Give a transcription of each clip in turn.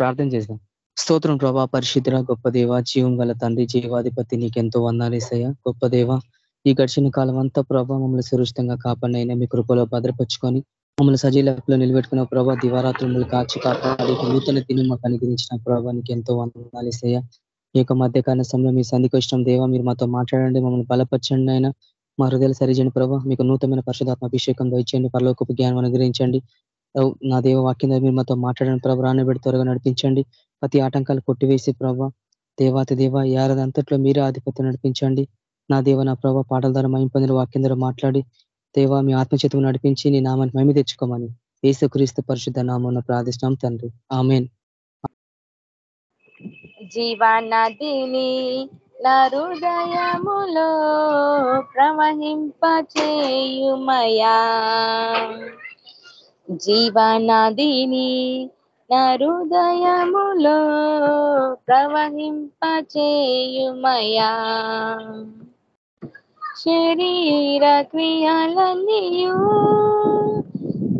ప్రార్థన చేద్దాం స్తోత్రం ప్రభా పరిశుద్ర గొప్ప దేవ జీవం గల తండ్రి జీవాధిపతి నీకెంతో వందాలేసయ్య గొప్ప దేవ ఈ గడిచిన కాలం అంతా ప్రభా మమ్మల్ని సురక్షితంగా కాపాడినైనా మీ కృపలో భద్రపరుచుకొని మమ్మల్ని సజీలకులో నిలబెట్టుకున్న ప్రభా దివారాత్రులు కాచి కాపాడి నూతన తిని మాకు అనుగ్రహించిన ప్రభా నీకు ఎంతో వందాలేసయ్య ఈ యొక్క మధ్యకాల సమయంలో మీ సంధికి వచ్చిన దేవ మీరు మాతో మాట్లాడండి మమ్మల్ని బలపరచండి అయినా మా హృదయాలు సరిచండి ప్రభా మీకు నూతనమైన పరిశుధాత్మ అభిషేకం దయచేయండి పరలోకపు జ్ఞానం అనుగ్రహించండి. నా దేవ వాక్యం మీరు మాతో మాట్లాడడం ప్రభు రానబెడి త్వరగా నడిపించండి. ప్రతి ఆటంకాలు కొట్టివేసి ప్రభావ దేవాతి దేవ యారదంతట్లో మీరే ఆధిపత్యం నడిపించండి. నా దేవ నా ప్రభావ పాటల ద్వారా మైం వాక్యం ద్వారా మాట్లాడి దేవ మీ ఆత్మచేతం నడిపించి నీ నామాన్ని మైమి తెచ్చుకోమని ఏసుక్రీస్తు పరిశుద్ధ నామం ప్రార్థిష్టం తండ్రి. ఆమెన్. జీవనదిని నా హృదయములో ప్రవహింపచేయుమయా. జీవనదిని నా హృదయములో ప్రవహింపచేయుమయా. శరీర క్రియలనియు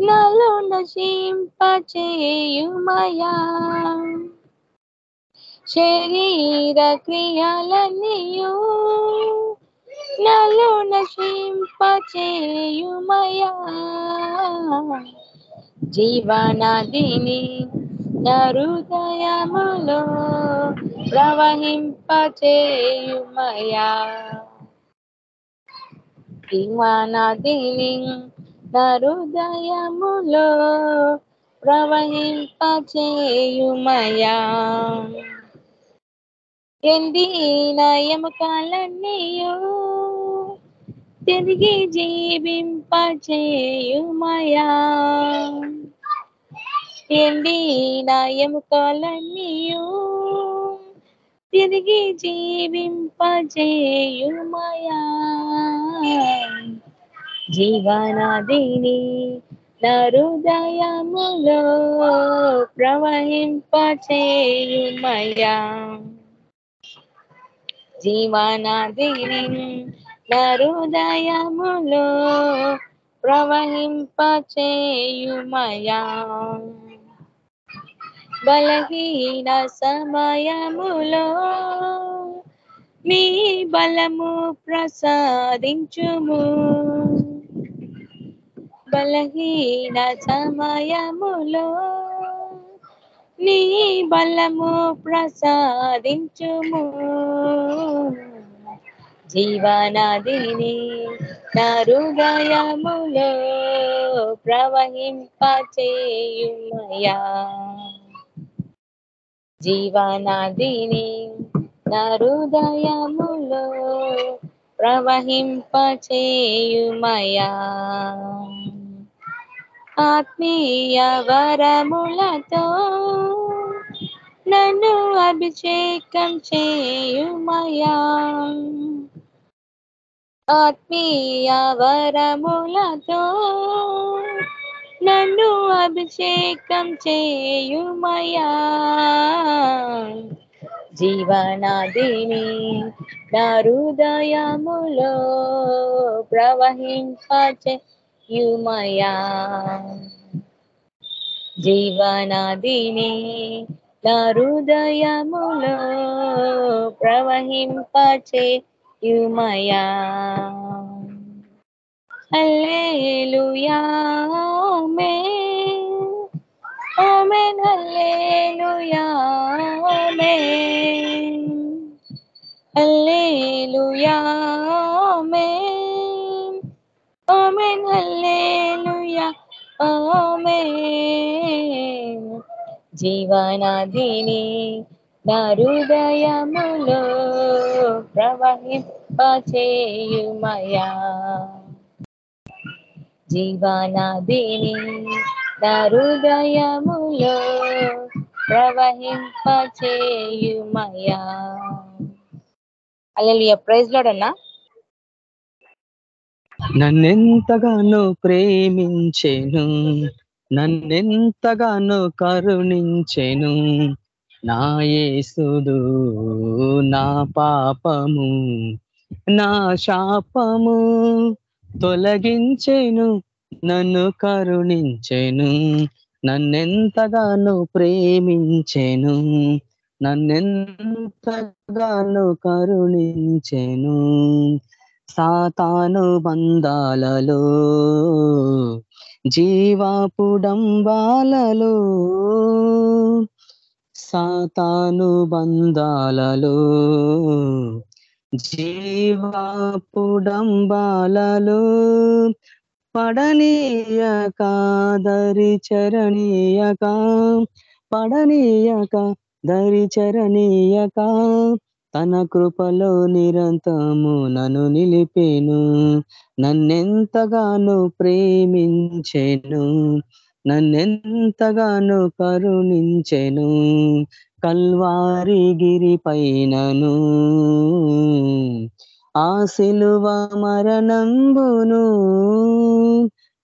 నలు నశింపచేయుమయా. శరీర క్రియలనియు నలు నశింపచేయుమయా. జీవనదిని హృదయములో ప్రవహింపచేయుమయా జీవనదిని హృదయములో ప్రవహింపచేయుమయా ఎండిన ఎముకలన్నీయు తిరిగి జీవింపచేయుమయా ఎండిన ఎముకలన్నీయు తిరిగి జీవింపజేయుమయా. జీవనాదిని నా హృదయములో ప్రవహింపచేయుమయా జీవనాదిని నా హృదయములో ప్రవహింపచేయుమయా బలహీన సమయములో మీ బలము ప్రసాదించుము. బలహీన సమయములో నీ బలము ప్రసాదించుము. జీవనదిని నా హృదయములో ప్రవహింపచేయుమయా జీవనాదిని నా హృదయములో ప్రవహింపచేయుమయా. ఆత్మీయ వరములతో నన్ను అభిషేకం చేయుమయా. ఆత్మీయ వరములతో నన్ను అభిషేకం చేయుమయా. జీవనాదిని నా హృదయములో ప్రవహింపచేయుమయా. జీవనదిని నా హృదయములో ప్రవహింపచేయుమయా. Hallelujah. Amen amen hallelujah amen hallelujah amen amen hallelujah amen జీవనదిని నా ప్రవహింపచేయుమయా. జీవనదిని నా హృదయములో ప్రవహింపచేయుమయా. అల్లెలియ ప్రైజ్ లోడన్నా నన్నెంతగానో ప్రేమించెను నన్నెంతగానో కరుణించెను నా యేసుడు నా పాపము నా శాపము తొలగించెను నన్ను కరుణించెను నన్నెంతగానో ప్రేమించెను నన్నెంతగానో కరుణించెను. సాతాను బంధాలలో జీవాపుడంబాలలో సాతాను బంధాలలో జీవాపుడంబాలలో పడనీయక దరి చరణీయక పడనీయక దరి చరణీయక తన కృపలో నిరంతము నన్ను నిలిపేను నన్నెంతగానో ప్రేమించెను నన్నెంతగానో కరుణించెను. కల్వారి గిరి పైనను ఆ సిలువ మరణంబును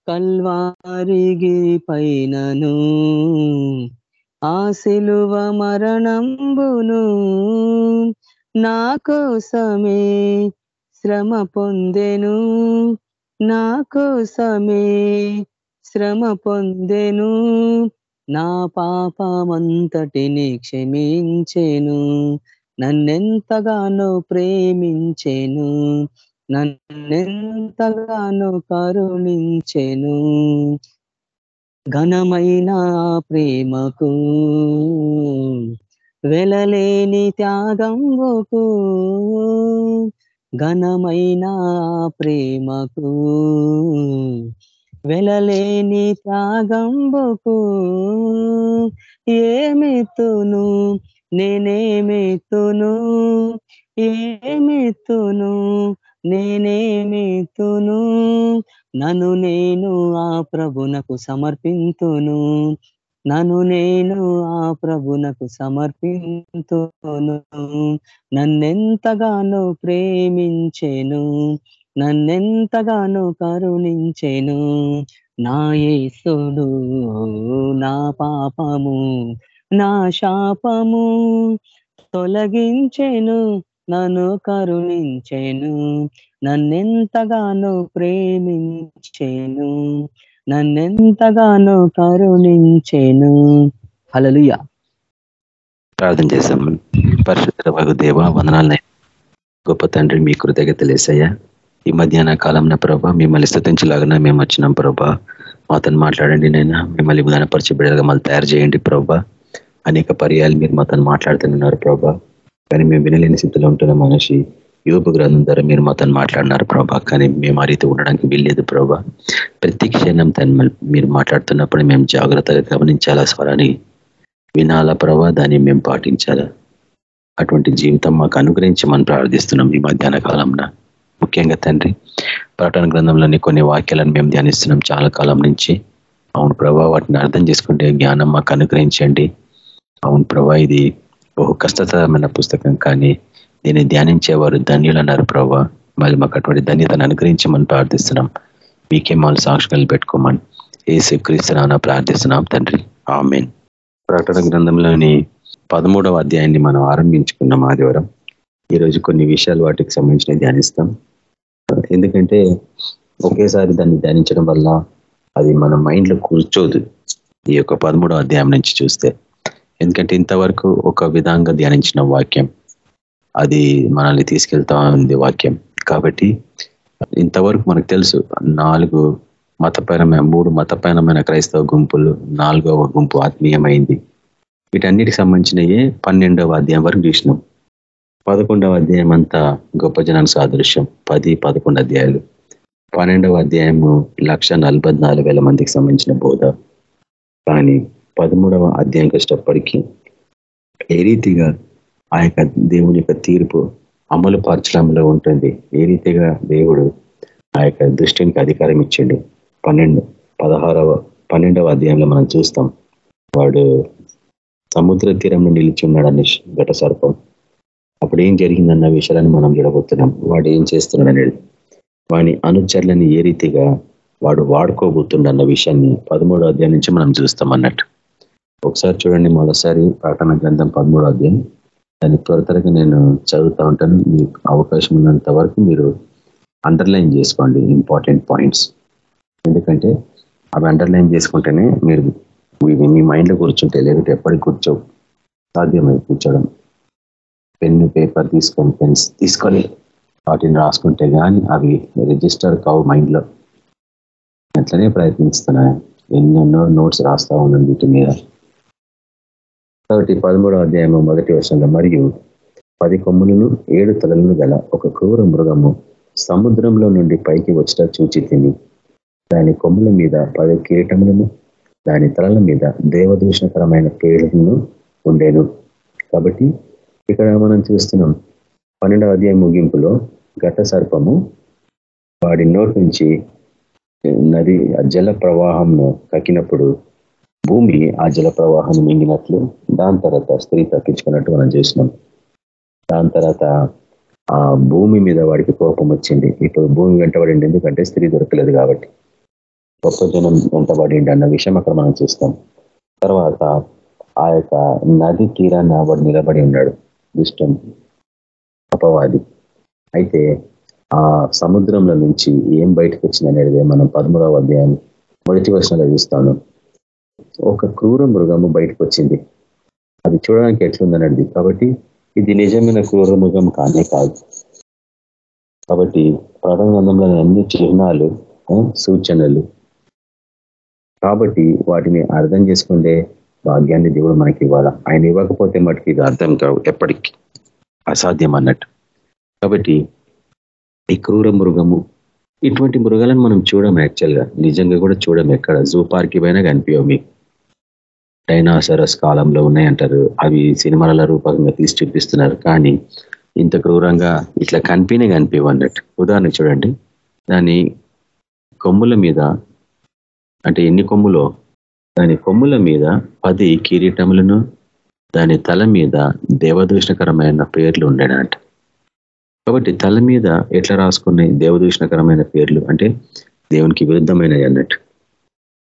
కల్వారి గిరి పైనను ఆ సిలువ మరణంబును నా కోసమే శ్రమ పొందెను. నా కోసమే శ్రమ పొందెను. నా పాపమంతటిని క్షమించేను. నన్నెంతగానో ప్రేమించెను. నన్నెంతగానో కరుణించెను. ఘనమైన ప్రేమకు వెలలేని త్యాగంబుకు ఘనమైన ప్రేమకు వెలలేని త్యాగంబుకు ఏమెత్తును? నేనేమెత్తును? ఏమెత్తును? నేనేమెత్తును? నన్ను నేను ఆ ప్రభునకు సమర్పింతును. నన్ను నేను ఆ ప్రభునకు సమర్పింతును. నన్నెంతగానో ప్రేమించెను. నన్నెంతగానో కరుణించెను. నా యేసుడు నా పాపము నా శాపము తొలగించెను నన్ను కరుణించెను. నన్నెంతగానో ప్రేమించెను నన్నెంతగానో కరుణించెను. హలలుయ ప్రార్థన చేశాము పరిశుద్ధ వగు దేవ గొప్ప తండ్రి మీ కృతజ్ఞతలేసయ్యా ఈ మధ్యాహ్న కాలంన ప్రభా మిమ్మల్ని స్థుతించలాగా మేము వచ్చినాం ప్రభా. మాతను మాట్లాడండి నైనా మిమ్మల్ని విధానపరిచి బిడ్డగా మళ్ళీ తయారు చేయండి ప్రభా. అనేక పర్యాలు మీరు మాతను మాట్లాడుతున్నారు ప్రభా. కానీ మేము వినలేని స్థితిలో ఉంటున్న మనిషి యోగ గ్రంథం ద్వారా మీరు మాతను మాట్లాడినారు ప్రభా. కానీ మేము ఆ రీతి ఉండడానికి వీల్లేదు ప్రభా. ప్రతి క్షణం తను మీరు మాట్లాడుతున్నప్పుడు మేము జాగ్రత్తగా గమనించాలా స్వరాన్ని వినాలా ప్రభా దాన్ని మేము పాటించాలా? అటువంటి జీవితం మాకు అనుగ్రహించి మనం ప్రార్థిస్తున్నాం ఈ మధ్యాహ్న కాలంలో ముఖ్యంగా తండ్రి ప్రకటన గ్రంథంలోని కొన్ని వాక్యాలను మేము ధ్యానిస్తున్నాం. చాలా కాలం నుంచి. అవును ప్రభా వాటిని అర్థం చేసుకుంటే జ్ఞానం మాకు అనుగ్రహించండి. అవును ప్రభా ఇది బహు కష్టతరమైన పుస్తకం కానీ దీన్ని ధ్యానించేవారు ధన్యులు అన్నారు ప్రభా. మళ్ళీ మాకు అటువంటి ధన్యతను అనుగ్రహించమని మనం ప్రార్థిస్తున్నాం. మీకే మాలు సాక్షికలు పెట్టుకోమని ఏసు క్రీస్తున్నా ప్రార్థిస్తున్నాం తండ్రి. ఆమెన్. ప్రకటన గ్రంథంలోని పదమూడవ అధ్యాయాన్ని మనం ఆరంభించుకున్నాం ఆదివారం. ఈరోజు కొన్ని విషయాలు వాటికి సంబంధించిన ధ్యానిస్తాం. ఎందుకంటే ఒకేసారి దాన్ని ధ్యానించడం వల్ల అది మన మైండ్లో కూర్చోదు. ఈ యొక్క పదమూడో అధ్యాయం నుంచి చూస్తే. ఎందుకంటే ఇంతవరకు ఒక విధంగా ధ్యానించిన వాక్యం. అది మనల్ని తీసుకెళ్తా ఉంది వాక్యం. కాబట్టి ఇంతవరకు మనకు తెలుసు నాలుగు మతపరమైన మూడు మతపరమైన క్రైస్తవ గుంపులు నాలుగవ గుంపు ఆత్మీయమైంది. వీటన్నిటికి సంబంధించినయే పన్నెండవ అధ్యాయం వరకు చూసినాం. పదకొండవ అధ్యాయం అంతా గొప్ప జనానికి సాదృశ్యం. పది పదకొండు అధ్యాయాలు. పన్నెండవ అధ్యాయము లక్ష వేల మందికి సంబంధించిన బోధ. కానీ పదమూడవ అధ్యాయం కష్టప్పటికీ ఏ రీతిగా ఆ యొక్క దేవుని యొక్క తీర్పు అమలు పరచడంలో ఉంటుంది. ఏ రీతిగా దేవుడు ఆ యొక్క దృష్టికి అధికారం ఇచ్చిండు. పన్నెండు పదహారవ పన్నెండవ అధ్యాయంలో మనం చూస్తాం. వాడు సముద్ర తీరంలో నిలిచి ఉన్నాడు ఉన్నాడని ఘట సర్పం అప్పుడు ఏం జరిగిందన్న విషయాలను మనం చూడబోతున్నాం. వాడు ఏం చేస్తున్నాడు అనేది వాని అనుచరులని ఏ రీతిగా వాడు వాడుకోబోతుండన్న విషయాన్ని పదమూడో అధ్యాయం నుంచి మనం చూస్తాం అన్నట్టు. ఒకసారి చూడండి మొదటిసారి ప్రకటన గ్రంథం పదమూడో అధ్యాయం. దాన్ని త్వర త్వరగా నేను చదువుతూ ఉంటాను. మీకు అవకాశం ఉన్నంత వరకు మీరు అండర్లైన్ చేసుకోండి ఇంపార్టెంట్ పాయింట్స్ ఎందుకంటే అవి అండర్లైన్ చేసుకుంటేనే మీరు మీ మైండ్లో కూర్చుంటే లేకపోతే ఎప్పటికి కూర్చోవు. సాధ్యమై కూర్చోవడం పెన్ను పేపర్ తీసుకొని పెన్స్ తీసుకొని వాటిని రాసుకుంటే కానీ అవి రిజిస్టర్ కావు మైండ్లో. అట్లనే ప్రయత్నిస్తున్నాయి ఎన్నెన్నో నోట్స్ రాస్తా ఉన్నాను వీటి మీద. కాబట్టి పదమూడవ అధ్యాయము మొదటి వర్షంలో మరియు పది కొమ్ములను ఏడు తలలను గల ఒక క్రూర మృగము సముద్రంలో నుండి పైకి వచ్చట చూచి తిని దాని కొమ్ముల మీద పది కీటములను దాని తలల మీద దేవదూషణకరమైన పేర్లను ఉండేను. కాబట్టి ఇక్కడ మనం చూస్తున్నాం పన్నెండవ అధ్యాయం ముగింపులో ఘట సర్పము వాడి నోటి నుంచి నది జల ప్రవాహంను కక్కినప్పుడు భూమి ఆ జల ప్రవాహం మింగినట్లు దాని తర్వాత స్త్రీ తప్పించుకున్నట్టు మనం చూసినాం దాని తర్వాత ఆ భూమి మీద వాడికి కోపం వచ్చింది. ఇప్పుడు భూమి వెంటబడింది ఎందుకంటే స్త్రీ దొరకలేదు కాబట్టి. గొప్ప జనం వెంటబడింది అన్న విషయం అక్కడ మనం చూస్తాం. తర్వాత ఆ యొక్క నది తీరాన్ని వాడు నిలబడి ఉన్నాడు. దుష్టం అపవాది. అయితే ఆ సముద్రంలో నుంచి ఏం బయటకు వచ్చింది అనేది మనం పదమూడవ అధ్యాయం మొదటి వర్షంలో చూస్తాను. ఒక క్రూర మృగము బయటకు వచ్చింది. అది చూడడానికి ఎట్లుందనేది కాబట్టి ఇది నిజమైన క్రూర మృగం కానే కాదు. కాబట్టి ప్రధానంలో అన్ని చిహ్నాలు సూచనలు. కాబట్టి వాటిని అర్థం చేసుకుంటే భాగ్యాన్ని దేవుడు మనకి ఇవ్వాలా? ఆయన ఇవ్వకపోతే మటుకు ఇది అర్థం కావు ఎప్పటికీ. అసాధ్యం అన్నట్టు కాబట్టి ఈ క్రూర మృగము ఇటువంటి మృగాలను మనం చూడం యాక్చువల్గా. నిజంగా కూడా చూడం ఎక్కడ? జూ పార్క్ పైన కనిపించవు మీకు. డైనాసరస్ కాలంలో ఉన్నాయంటారు. అవి సినిమాల రూపకంగా తీసి చూపిస్తున్నారు. కానీ ఇంత క్రూరంగా ఇట్లా కనిపినే కనిపించవు అన్నట్టు. ఉదాహరణ చూడండి. దాని కొమ్ముల మీద అంటే ఎన్ని కొమ్ములో దాని కొమ్ముల మీద పది కిరీటములను దాని తల మీద దేవదూషణకరమైన పేర్లు ఉండేనంట. కాబట్టి తల మీద ఎట్లా రాసుకున్నాయి దేవదూషణకరమైన పేర్లు అంటే దేవునికి విరుద్ధమైనవి అన్నట్టు.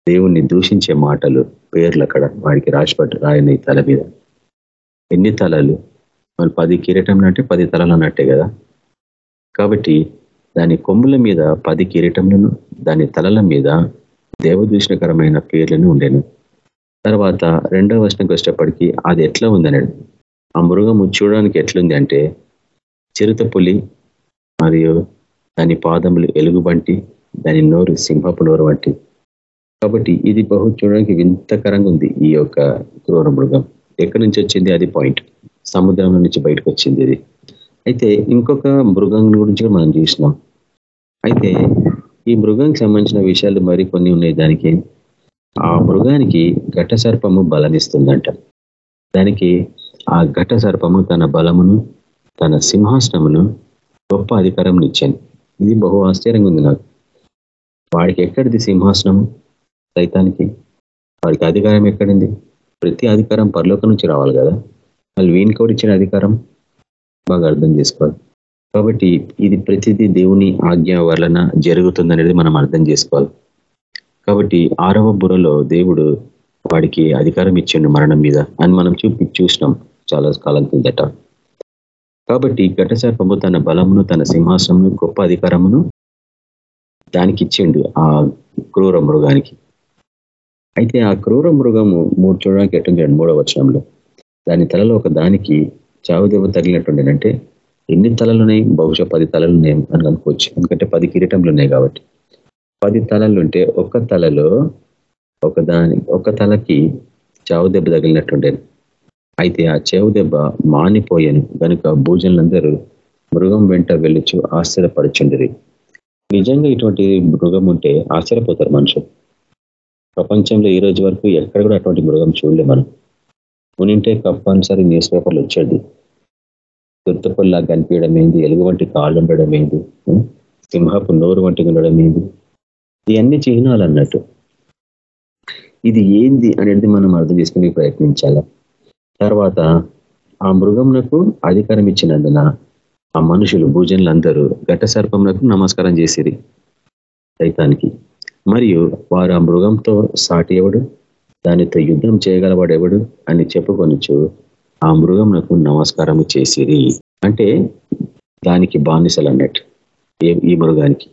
దేవుణ్ణి దూషించే మాటలు పేర్లు అక్కడ వాడికి రాసిపట్టు రాయని తల మీద. ఎన్ని తలలు? మరి పది కిరీటం అంటే పది తలలు అన్నట్టే కదా. కాబట్టి దాని కొమ్ముల మీద పది కిరీటములను దాని తలల మీద దేవదూషణకరమైన పేర్లను ఉండేను. తర్వాత రెండవ వర్షంకి వచ్చేటప్పటికి అది ఎట్లా ఉందన్నాడు ఆ మృగము చూడడానికి ఎట్లుంది అంటే చిరుత పులి మరియు దాని పాదములు ఎలుగుబంటి దాని నోరు సింహపు నోరు వంటి. కాబట్టి ఇది బహు చూడడానికి వింతకరంగా ఉంది ఈ యొక్క క్రూర మృగం. ఎక్కడి నుంచి వచ్చింది అది పాయింట్? సముద్రం నుంచి బయటకు వచ్చింది ఇది. అయితే ఇంకొక మృగం గురించి మనం చూసినాం. అయితే ఈ మృగానికి సంబంధించిన విషయాలు మరి కొన్ని ఉన్నాయి. దానికి ఆ మృగానికి ఘట సర్పము బలమిస్తుందంట దానికి ఆ ఘట సర్పము తన బలమును తన సింహాసనమును గొప్ప అధికారం ఇచ్చాను. ఇది బహు ఆశ్చర్యంగా ఉంది నాకు. వాడికి ఎక్కడిది సింహాసనము? సైతానికి. వాడికి అధికారం ఎక్కడింది? ప్రతి అధికారం పరలోకం నుంచి రావాలి కదా. వాళ్ళు వీనికి కూడా ఇచ్చిన అధికారం? బాగా అర్థం చేసుకోవాలి. కాబట్టి ఇది ప్రతిదీ దేవుని ఆజ్ఞ వలన జరుగుతుందనేది మనం అర్థం చేసుకోవాలి. కాబట్టి ఆరవ బుర్రలో దేవుడు వాడికి అధికారం ఇచ్చిండు మరణం మీద అని మనం చూపి చూసినాం చాలా కాలం కిందట కాబట్టి ఘటసర్పము తన బలమును తన సింహాసనము గొప్ప అధికారమును దానికి ఇచ్చిండు ఆ క్రూర మృగానికి. అయితే ఆ క్రూర మృగము మూడు చూడడానికి ఎట్టుంది మూడవ వచనంలో దాని తలలో ఒక దానికి చావు తగిలినట్టుండేనంటే ఎన్ని తలలు ఉన్నాయి బహుశా పది తలలు ఉన్నాయి అని అనుకోవచ్చు. ఎందుకంటే పది కిరీటంలు ఉన్నాయి కాబట్టి. పది తలలు ఉంటే ఒక తలలో ఒక దాని ఒక తలకి చావు దెబ్బ తగిలినట్టుండేది. అయితే ఆ చెవు దెబ్బ మానిపోయాను. కనుక భూజనులందరూ మృగం వెంట వెళ్ళొచ్చు ఆశ్చర్యపడుచుండరి నిజంగా ఇటువంటి మృగం ఉంటే ఆశ్చర్యపోతారు మనుషులు. ప్రపంచంలో ఈ రోజు వరకు ఎక్కడ కూడా అటువంటి మృగం చూడలే మనం. ఉనింటే కంపల్సరీ న్యూస్ పేపర్లు వచ్చేది. గుర్తుపల్లా కనిపించడం ఏంది? ఎలుగు వంటి కాళ్ళు ఉండడం ఏంది? సింహపు నోరు వంటి ఉండడం ఏంది? ఇవన్నీ చిహ్నాలు అన్నట్టు ఇది ఏంది అనేది మనం అర్థం చేసుకునే ప్రయత్నించాల? తర్వాత ఆ మృగంనకు అధికారం ఇచ్చినందున ఆ మనుషులు భూజనులందరూ ఘట సర్పంలకు నమస్కారం చేసిరి సైతానికి. మరియు వారు ఆ మృగంతో సాటి ఎవడు? దానితో యుద్ధం చేయగలవాడెవడు? అని చెప్పుకొనొచ్చు ఆ మృగమునకు నమస్కారము చేసిరి. అంటే దానికి బానిసలు అన్నట్టు ఈ మృగానికి.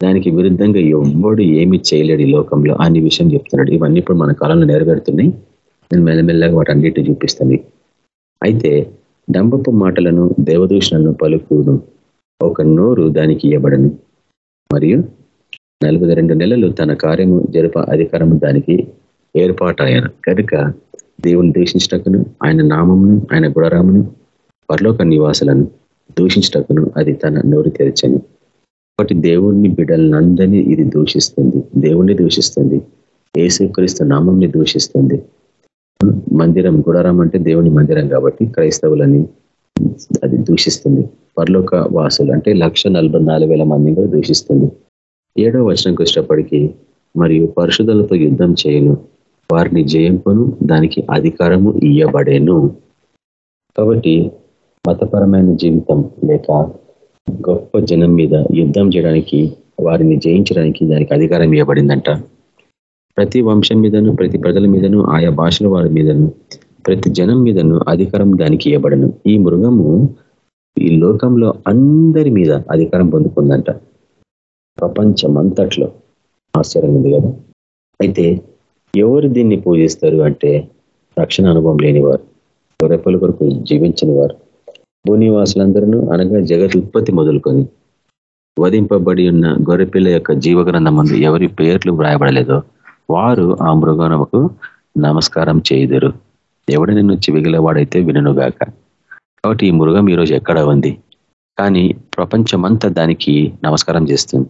దానికి విరుద్ధంగా ఎవ్వడు ఏమి చేయలేడు ఈ లోకంలో అనే విషయం చెప్తున్నాడు. ఇవన్నీ ఇప్పుడు మన కాలంలో నెరవేరుతున్నాయి. నేను మెల్లమెల్లగా వాటి అన్నిటి చూపిస్తాను. అయితే డంబపు మాటలను దేవదూషణలను పలుకును ఒక నోరు దానికి ఇవ్వబడను మరియు నలభై రెండు నెలలు తన కార్యము జరప అధికారము దానికి ఏర్పాటాయను. కనుక దేవుని దూషించటకును ఆయన నామమును ఆయన గుణరామును పరలోక నివాసులను దూషించటకును అది తన నోరు తెరచని. కాబట్టి దేవుణ్ణి బిడలనందని ఇది దూషిస్తుంది దేవుణ్ణి దూషిస్తుంది ఏసుక్రీస్తు నామంని దూషిస్తుంది. మందిరం గుడారం అంటే దేవుని మందిరం కాబట్టి క్రైస్తవులని అది దూషిస్తుంది. పరలోక వాసులు అంటే లక్ష మందిని కూడా దూషిస్తుంది. ఏడో వచనంకి వచ్చేటప్పటికీ మరియు పరిశుధులతో యుద్ధం చేయను. వారిని జయింపును దానికి అధికారము ఇయ్యబడేను. కాబట్టి మతపరమైన జీవితం లేక గొప్ప జనం మీద యుద్ధం చేయడానికి వారిని జయించడానికి దానికి అధికారం ఇవ్వబడిందంట ప్రతి వంశం మీదను ప్రతి ప్రజల మీదను ఆయా భాషల వారి మీదను ప్రతి జనం మీదను అధికారం దానికి ఇవ్వబడను ఈ మృగము ఈ లోకంలో అందరి మీద అధికారం పొందుకుందంట. ప్రపంచమంతట్లో ఆశ్చర్యం ఉంది కదా. అయితే ఎవరు దీన్ని పూజిస్తారు అంటే రక్షణ అనుభవం లేనివారు గొర్రెపల కొరకు జీవించని వారు భూనివాసులందరూ అనగా జగత్ ఉత్పత్తి మొదలుకొని వధింపబడి ఉన్న గొర్రెపిల్ల యొక్క జీవగ్రంథం ముందు ఎవరి పేర్లు వ్రాయబడలేదో వారు ఆ మృగముకు నమస్కారం చేయుదురు. ఎవడు నిన్ను చివిగలవాడైతే విననుగాక. కాబట్టి ఈ మృగం ఈరోజు ఎక్కడ ఉంది? కానీ ప్రపంచమంతా దానికి నమస్కారం చేస్తుంది.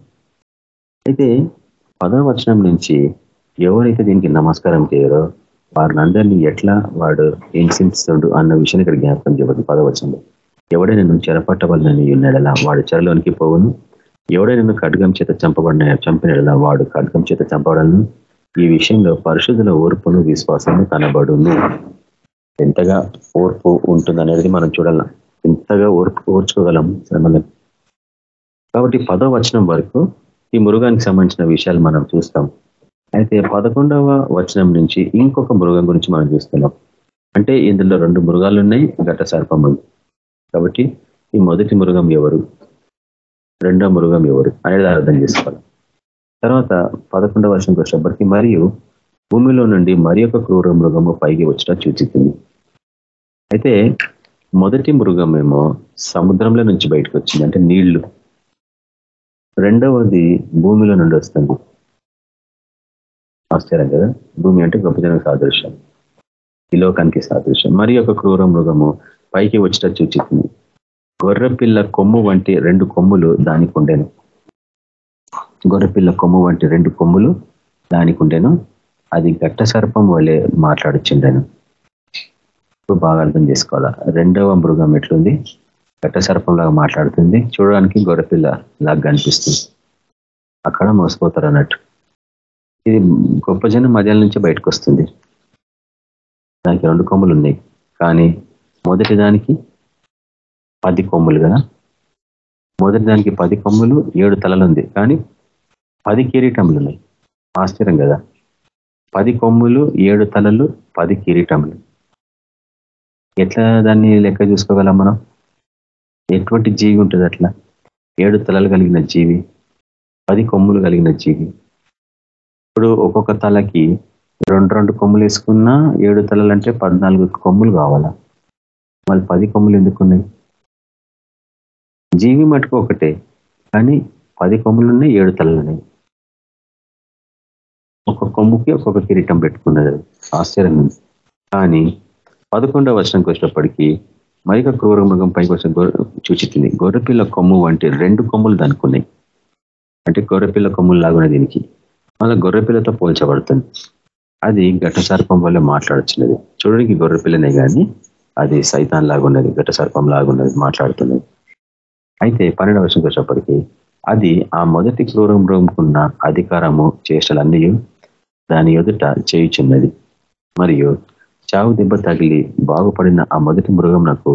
అయితే పదవచనం నుంచి ఎవరైతే దీనికి నమస్కారం చేయరో వారిని అందరినీ ఎట్లా వాడు హింసిస్తుండు అన్న విషయాన్ని ఇక్కడ జ్ఞాపకం చేయబడి పదవచ్చండి ఎవడే నిన్ను చెరపట్టవలనని ఉన్నడలా వాడు చెరలోనికి పోవును. ఎవడే నిన్ను ఖడ్గం చేత చంపబడిన చంపినడలా వాడు ఖడ్గం చేత చంపబడను ఈ విషయంలో పరిశుద్ధుల ఓర్పును విశ్వాసము కనబడును. ఎంతగా ఓర్పు ఉంటుందనేది మనం చూడాల. ఎంతగా ఓర్పు ఓర్చుకోగలం శ్రమలు. కాబట్టి పదో వచనం వరకు ఈ మృగానికి సంబంధించిన విషయాలు మనం చూస్తాం. అయితే పదకొండవ వచనం నుంచి ఇంకొక మృగం గురించి మనం చూస్తున్నాం. అంటే ఇందులో రెండు మృగాలు ఉన్నాయి ఘట సర్పం కాబట్టి ఈ మొదటి మృగం ఎవరు? రెండో మృగం ఎవరు? అనేది అర్థం చేసుకోవాలి. తర్వాత పదకొండవ వర్షంకి వచ్చేప్పటికీ మరియు భూమిలో నుండి మరి ఒక క్రూర మృగము పైకి వచ్చిన చూచితుంది అయితే మొదటి మృగం ఏమో సముద్రంలో నుంచి బయటకు వచ్చింది అంటే నీళ్ళు. రెండవది భూమిలో నుండి వస్తుంది. ఆశ్చర్యం కదా? భూమి అంటే గొప్ప జనం సాదృశ్యం. ఈ లోకానికి సాదృశ్యం. మరి ఒక క్రూర మృగము పైకి వచ్చిన చూచింది. గొర్రెపిల్ల కొమ్ము వంటి రెండు కొమ్ములు దానికి ఉండేను. గొర్రెపిల్ల కొమ్ము వంటి రెండు కొమ్ములు దానికి ఉండేను. అది గట్ట సర్పం వలె మాట్లాడుచుండెను. ఇప్పుడు బాగా అర్థం చేసుకోవాలా? రెండవ మృగం ఎట్లుంది? గట్ట సర్పం లాగా మాట్లాడుతుంది. చూడడానికి గొర్రెపిల్ల లాగా కనిపిస్తుంది. అక్కడ మోసపోతారు అన్నట్టు ఇది గొప్ప జనం మధ్యాల నుంచి బయటకు వస్తుంది. దానికి రెండు కొమ్ములు ఉన్నాయి. కానీ మొదటి దానికి పది కొమ్ములు కదా? మొదటి దానికి పది కొమ్ములు ఏడు తలలు ఉంది. కానీ పది కిరీటములు ఉన్నాయి. ఆశ్చర్యం కదా? పది కొమ్ములు ఏడు తలలు పది కిరీటములు. ఎట్లా దాన్ని లెక్క చూసుకోగలం మనం? ఎటువంటి జీవి ఉంటుంది అట్లా? ఏడు తలలు కలిగిన జీవి పది కొమ్ములు కలిగిన జీవి. ఇప్పుడు ఒక్కొక్క తలకి రెండు రెండు కొమ్ములు వేసుకున్నా ఏడు తలలు అంటే పద్నాలుగు కొమ్ములు కావాలా? మళ్ళీ పది కొమ్ములు ఎందుకున్నాయి? జీవి మటుకు ఒకటే కానీ పది కొమ్ములు ఉన్నాయి ఏడు తలలు ఉన్నాయి ఒక కొమ్ముకి ఒక్కొక్క కిరీటం పెట్టుకున్నది. ఆశ్చర్యం. కానీ పదకొండవ వర్షంకి వచ్చినప్పటికీ మరిక క్రూర మృగం పైకి వచ్చిన చూచితుంది గొర్రెపిల్ల కొమ్ము వంటి రెండు కొమ్ములు దానుకున్నాయి అంటే గొర్రెపిల్ల కొమ్ములు లాగున్న దీనికి. అలా గొర్రెపిల్లతో పోల్చబడుతుంది. అది ఘట సర్పం వల్ల మాట్లాడుచున్నది చూడడానికి గొర్రెపిల్లనే కానీ అది సైతాన్ లాగున్నది ఘట సర్పం లాగున్నది మాట్లాడుతున్నది. అయితే పన్నెండు వర్షంకి వచ్చేప్పటికీ అది ఆ మొదటి క్రూరం మృగంకున్న అధికారము చేష్టలన్నీ దాని ఎదుట చేయుచున్నది. మరియు చావు దెబ్బ తగిలి బాగుపడిన ఆ మొదటి మృగం నాకు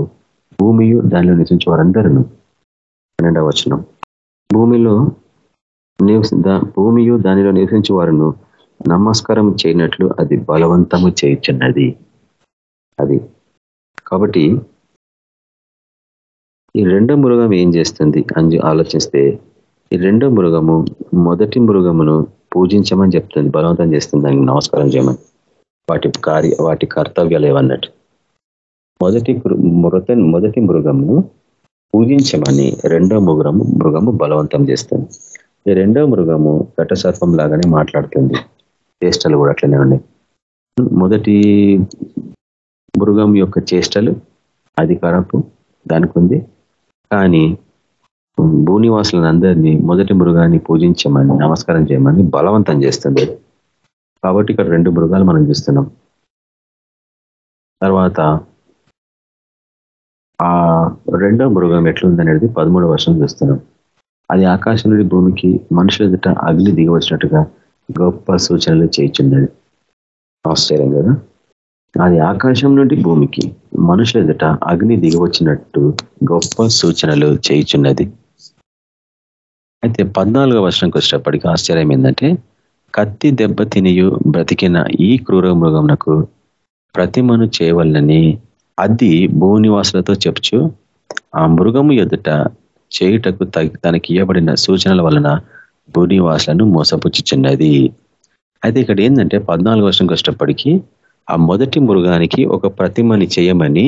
భూమియు దానిలో నివసించే వారందరూ పన్నెండవ వచనం. భూమిలో భూమియు దానిలో నివసించే వారును నమస్కారం చేయనట్లు అది బలవంతము చేయించున్నది. అది. కాబట్టి ఈ రెండో మృగం ఏం చేస్తుంది అని ఆలోచిస్తే ఈ రెండో మృగము మొదటి మృగమును పూజించమని చెప్తుంది బలవంతం చేస్తుంది దానికి నమస్కారం చేయమని. వాటి కార్య వాటి కర్తవ్యాలు ఏవన్నట్టు. మొదటి మృత మొదటి మృగమును పూజించమని రెండో మృగము మృగము బలవంతం చేస్తుంది. ఈ రెండో మృగము ఘటసర్పం లాగానే మాట్లాడుతుంది. చేష్టలు కూడా అట్లనే ఉన్నాయి. మొదటి మృగం యొక్క చేష్టలు అధికారపు దానికి ఉంది. కానీ భూనివాసులను అందరినీ మొదటి మృగాన్ని పూజించమని నమస్కారం చేయమని బలవంతం చేస్తుంది. కాబట్టి ఇక్కడ రెండు మృగాలు మనం చూస్తున్నాం. తర్వాత ఆ రెండో మృగం ఎట్లుందనేది పదమూడు వర్షం చూస్తున్నాం. అది ఆకాశం నుండి భూమికి మనుషుల ఎదుట అగ్ని దిగవచ్చినట్టుగా గొప్ప సూచనలు చేయించున్నది. ఆశ్చర్యం కదా? అది ఆకాశం నుండి భూమికి మనుషుల ఎదుట అగ్ని దిగవచ్చినట్టు గొప్ప సూచనలు చేయించున్నది. అయితే పద్నాలుగో వర్షంకి వచ్చేటప్పటికి ఆశ్చర్యం ఏంటంటే కత్తి దెబ్బ తినియు బ్రతికిన ఈ క్రూర మృగమునకు ప్రతిమను చేయవలనని అది భూనివాసులతో చెప్పు ఆ మృగము ఎదుట చేయుటకు తనకి ఇవ్వబడిన సూచనల వలన భూనివాసులను మోసపుచ్చుచున్నది. అయితే ఇక్కడ ఏంటంటే పద్నాలుగు వర్షంకి కష్టపడికి ఆ మొదటి మృగానికి ఒక ప్రతిమని చేయమని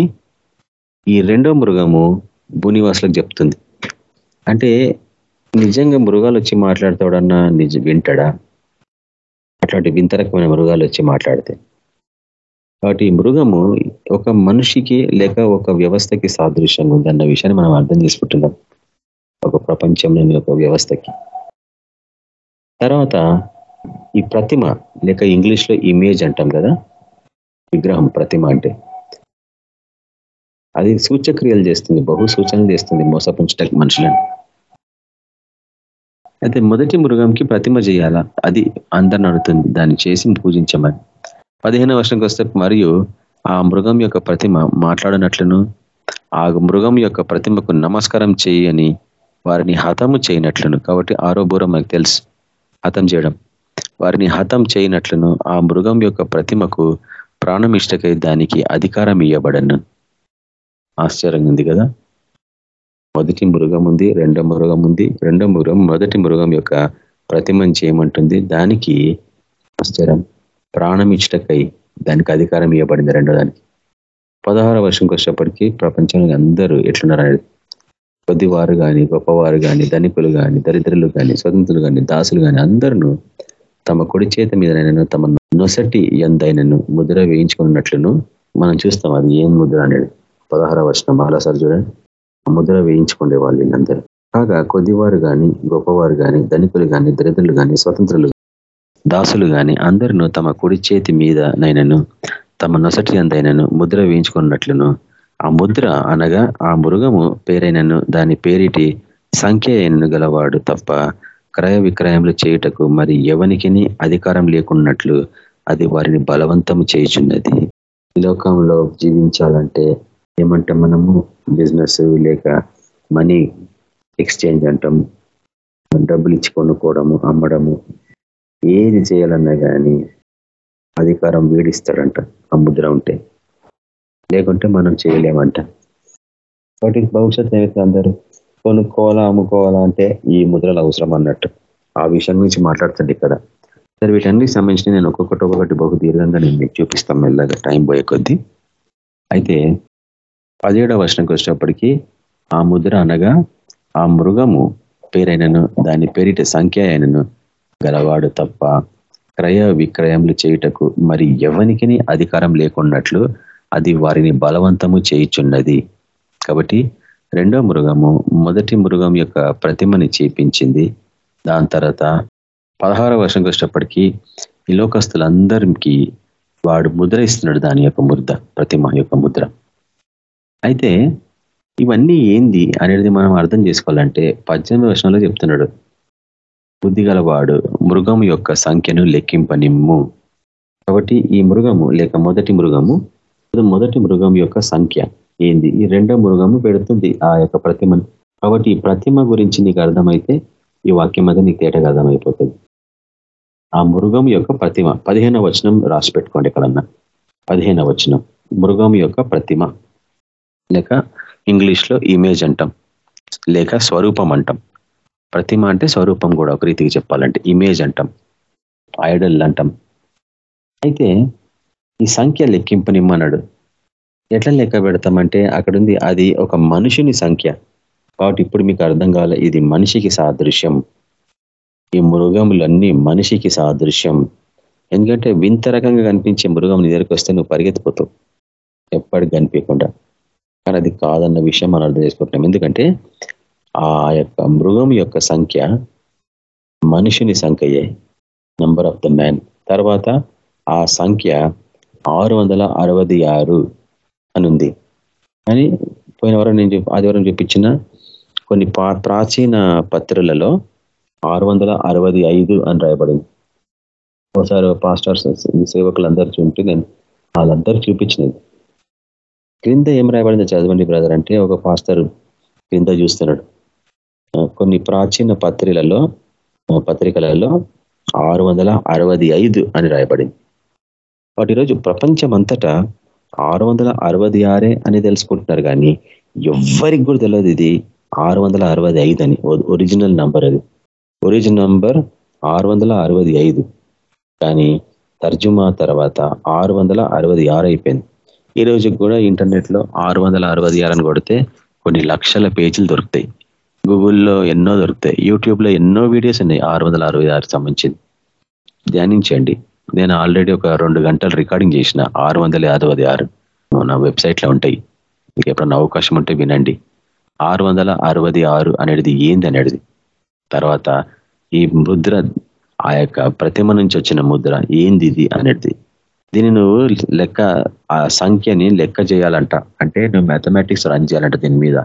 ఈ రెండో మృగము భూనివాసులకు చెప్తుంది. అంటే నిజంగా మృగాలు వచ్చి మాట్లాడతాడన్నా నిజ వింటాడా? అట్లాంటి వింతరకమైన మృగాలు వచ్చి మాట్లాడితే. కాబట్టి ఈ మృగము ఒక మనిషికి లేక ఒక వ్యవస్థకి సాదృశ్యంగా ఉందన్న విషయాన్ని మనం అర్థం చేసుకుంటున్నాం. ఒక ప్రపంచంలోని ఒక వ్యవస్థకి. తర్వాత ఈ ప్రతిమ లేక ఇంగ్లీష్లో ఇమేజ్ అంటాం కదా విగ్రహం ప్రతిమ అంటే. అది సూచక్రియలు చేస్తుంది బహు సూచనలు చేస్తుంది మోసపుంచటకు మనుషులను. అయితే మొదటి మృగంకి ప్రతిమ చేయాలా? అది అందరిని అడుగుతుంది దాన్ని చేసి పూజించమని. పదిహేను వర్షంకి వస్తే మరియు ఆ మృగం యొక్క ప్రతిమ మాట్లాడినట్లును ఆ మృగం యొక్క ప్రతిమకు నమస్కారం చేయని వారిని హతము చేయనట్లును. కాబట్టి ఆరో మాకు మనకు తెలుసు. హతం చేయడం. వారిని హతం చేయనట్లును. ఆ మృగం యొక్క ప్రతిమకు ప్రాణం ఇష్టకై దానికి అధికారం ఇవ్వబడను ఆశ్చర్యంగా ఉంది కదా? మొదటి మృగం ఉంది రెండో మృగం ఉంది. రెండో మృగం మొదటి మృగం యొక్క ప్రతిమని చేయమంటుంది. దానికి ఆశ్చర్యం. ప్రాణం ఇచ్చటకై దానికి అధికారం ఇవ్వబడింది రెండో దానికి. పదహార వర్షంకి వచ్చేప్పటికీ ప్రపంచంలో అందరూ ఎట్లున్నారు అనేది కొద్దివారు కానీ గొప్పవారు కానీ ధనికులు కానీ దరిద్రులు కానీ స్వతంత్రులు కానీ దాసులు కానీ అందరూ తమ కుడి చేత మీద తమ నొసటి ఎందైనను ముద్ర వేయించుకున్నట్లును మనం చూస్తాం. అది ఏం ముద్ర అనేది? పదహార వర్షం బాలాసారి చూడండి. ముద్ర వేయించుకునే వాళ్ళు వీళ్ళందరూ. కాగా కొద్దివారు కానీ గొప్పవారు కానీ ధనికులు కానీ దరిద్రులు కానీ స్వతంత్రులు దాసులు గాని అందరూ తమ కుడి చేతి మీద నైనను తమ నొసటి అందైనను ముద్ర వేయించుకున్నట్లును ఆ ముద్ర అనగా ఆ మృగము పేరైనను దాని పేరిటి సంఖ్య అయినను గలవాడు తప్ప క్రయ విక్రయములు చేయుటకు మరి ఎవనికి అధికారం లేకున్నట్లు అది వారిని బలవంతము చేయుచున్నది. ఈ లోకంలో జీవించాలంటే ఏమంటాం మనము బిజినెస్ లేక మనీ ఎక్స్చేంజ్ అంటాం. డబ్బులు ఇచ్చి కొనుక్కోవడము అమ్మడము ఏది చేయాలన్నా కానీ అధికారం వీడిస్తాడంట ఆ ముద్ర ఉంటే. లేకుంటే మనం చేయలేమంట. కాబట్టి భవిష్యత్తు అందరూ కొనుక్కోవాలా అమ్ముకోవాలా అంటే ఈ ముద్రలు అవసరం అన్నట్టు. ఆ విషయం గురించి మాట్లాడుతుంది ఇక్కడ సరే వీటన్నిటికి సంబంధించి నేను ఒక్కొక్కటి ఒక్కొక్కటి బహు దీర్ఘంగా నేను మీకు చూపిస్తాం మెల్లగా. టైం పోయే కొద్దీ. అయితే పదిహేడవ వర్షంకి వచ్చినప్పటికీ ఆ ముద్ర అనగా ఆ మృగము పేరైనను దాని పేరిట సంఖ్య అయినను గలవాడు తప్ప క్రయ విక్రయములు చేయుటకు మరి ఎవరికి అధికారం లేకున్నట్లు అది వారిని బలవంతము చేయుచున్నది. కాబట్టి రెండో మృగము మొదటి మృగం యొక్క ప్రతిమని చేపించింది. దాని తర్వాత పదహారవ వర్షంకి వచ్చేటప్పటికీ ఈ లోకస్తులందరికీ వాడు ముద్ర ఇస్తున్నాడు దాని యొక్క ముద్ర ప్రతిమ యొక్క ముద్ర. అయితే ఇవన్నీ ఏంది అనేది మనం అర్థం చేసుకోవాలంటే పద్దెనిమిది వర్షంలో చెప్తున్నాడు. బుద్ధి గలవాడు మృగం యొక్క సంఖ్యను లెక్కింపనిమ్ము. కాబట్టి ఈ మృగము లేక మొదటి మృగము మొదటి మృగం యొక్క సంఖ్య. ఏంది? ఈ రెండో మృగము పెడుతుంది ఆ యొక్క ప్రతిమను కాబట్టి ఈ ప్రతిమ గురించి నీకు అర్థమైతే ఈ వాక్యం మీద నీకు తేటగా అర్థమైపోతుంది. ఆ మృగం యొక్క ప్రతిమ. పదిహేన వచనం రాసి పెట్టుకోండి ఎక్కడన్నా. పదిహేన వచనం. మృగం యొక్క ప్రతిమ. లేక ఇంగ్లీష్లో ఇమేజ్ అంటాం. లేక స్వరూపం అంటాం. ప్రతిమ అంటే స్వరూపం కూడా ఒక రీతికి చెప్పాలంటే. ఇమేజ్ అంటాం. ఐడల్ అంటాం. అయితే ఈ సంఖ్య లెక్కింపనిమ్మన్నాడు. ఎట్లా లెక్క పెడతామంటే అక్కడుంది అది ఒక మనుషుని సంఖ్య. కాబట్టి ఇప్పుడు మీకు అర్థం కావాలి ఇది మనిషికి సాదృశ్యం. ఈ మృగములన్నీ మనిషికి సాదృశ్యం. ఎందుకంటే వింత రకంగా కనిపించే మృగం నీ దగ్గరికి వస్తే నువ్వు పరిగెత్తిపోతావు. ఎప్పటికి కనిపించకుండా. కానీ అది కాదన్న విషయం మనం అర్థం చేసుకుంటున్నాం. ఎందుకంటే ఆ యొక్క మృగం యొక్క సంఖ్య మనుషుని సంఖ్యయే. నంబర్ ఆఫ్ ద మ్యాన్ తర్వాత ఆ సంఖ్య ఆరు వందల అరవై ఆరు అని ఉంది అని పోయిన వారం నేను ఆదివారం చూపించిన కొన్ని ప్రాచీన పత్రులలో ఆరు వందల అరవై ఐదు అని రాయబడింది. ఒకసారి పాస్టర్స్ సేవకులందరూ అందరు చూంటే నేను వాళ్ళందరూ చూపించినది క్రింద ఏం రాయబడిందో చదవండి బ్రదర్ అంటే ఒక పాస్టర్ క్రింద చూస్తున్నాడు. కొన్ని ప్రాచీన పత్రికలలో పత్రికలలో ఆరు వందల అరవై ఐదు అని రాయబడింది. వాటి ఈరోజు ప్రపంచం అంతటా ఆరు వందల అరవై ఆరే అని తెలుసుకుంటున్నారు కానీ ఎవ్వరికి కూడా తెలియదు ఇది ఆరు వందల అరవై ఐదు అని. ఒరిజినల్ నంబర్ అది. ఒరిజినల్ నంబర్ ఆరు వందల అరవై ఐదు. కానీ తర్జుమా తర్వాత ఆరు వందల అరవై ఆరు అయిపోయింది. ఈ రోజు కూడా ఇంటర్నెట్లో ఆరు వందల అరవై ఆరు అని కొడితే కొన్ని లక్షల పేజీలు దొరుకుతాయి. గూగుల్లో ఎన్నో దొరుకుతాయి. యూట్యూబ్లో ఎన్నో వీడియోస్ ఉన్నాయి ఆరు వందల అరవై ఆరు సంబంధించింది. ధ్యానించండి. నేను ఆల్రెడీ ఒక రెండు గంటలు రికార్డింగ్ చేసిన. ఆరు వందల యాదవది ఆరు. నా వెబ్సైట్లో ఉంటాయి. మీకు ఎప్పుడన్నా అవకాశం ఉంటే వినండి. ఆరు వందల అరవై ఆరు అనేది ఏంది అనేది తర్వాత ఈ ముద్ర ఆ యొక్క ప్రతిమ నుంచి వచ్చిన ముద్ర ఏంది ఇది అనేది దీన్ని నువ్వు లెక్క ఆ సంఖ్యని లెక్క చేయాలంట. అంటే నువ్వు మ్యాథమెటిక్స్ రన్ చేయాలంట దీని మీద.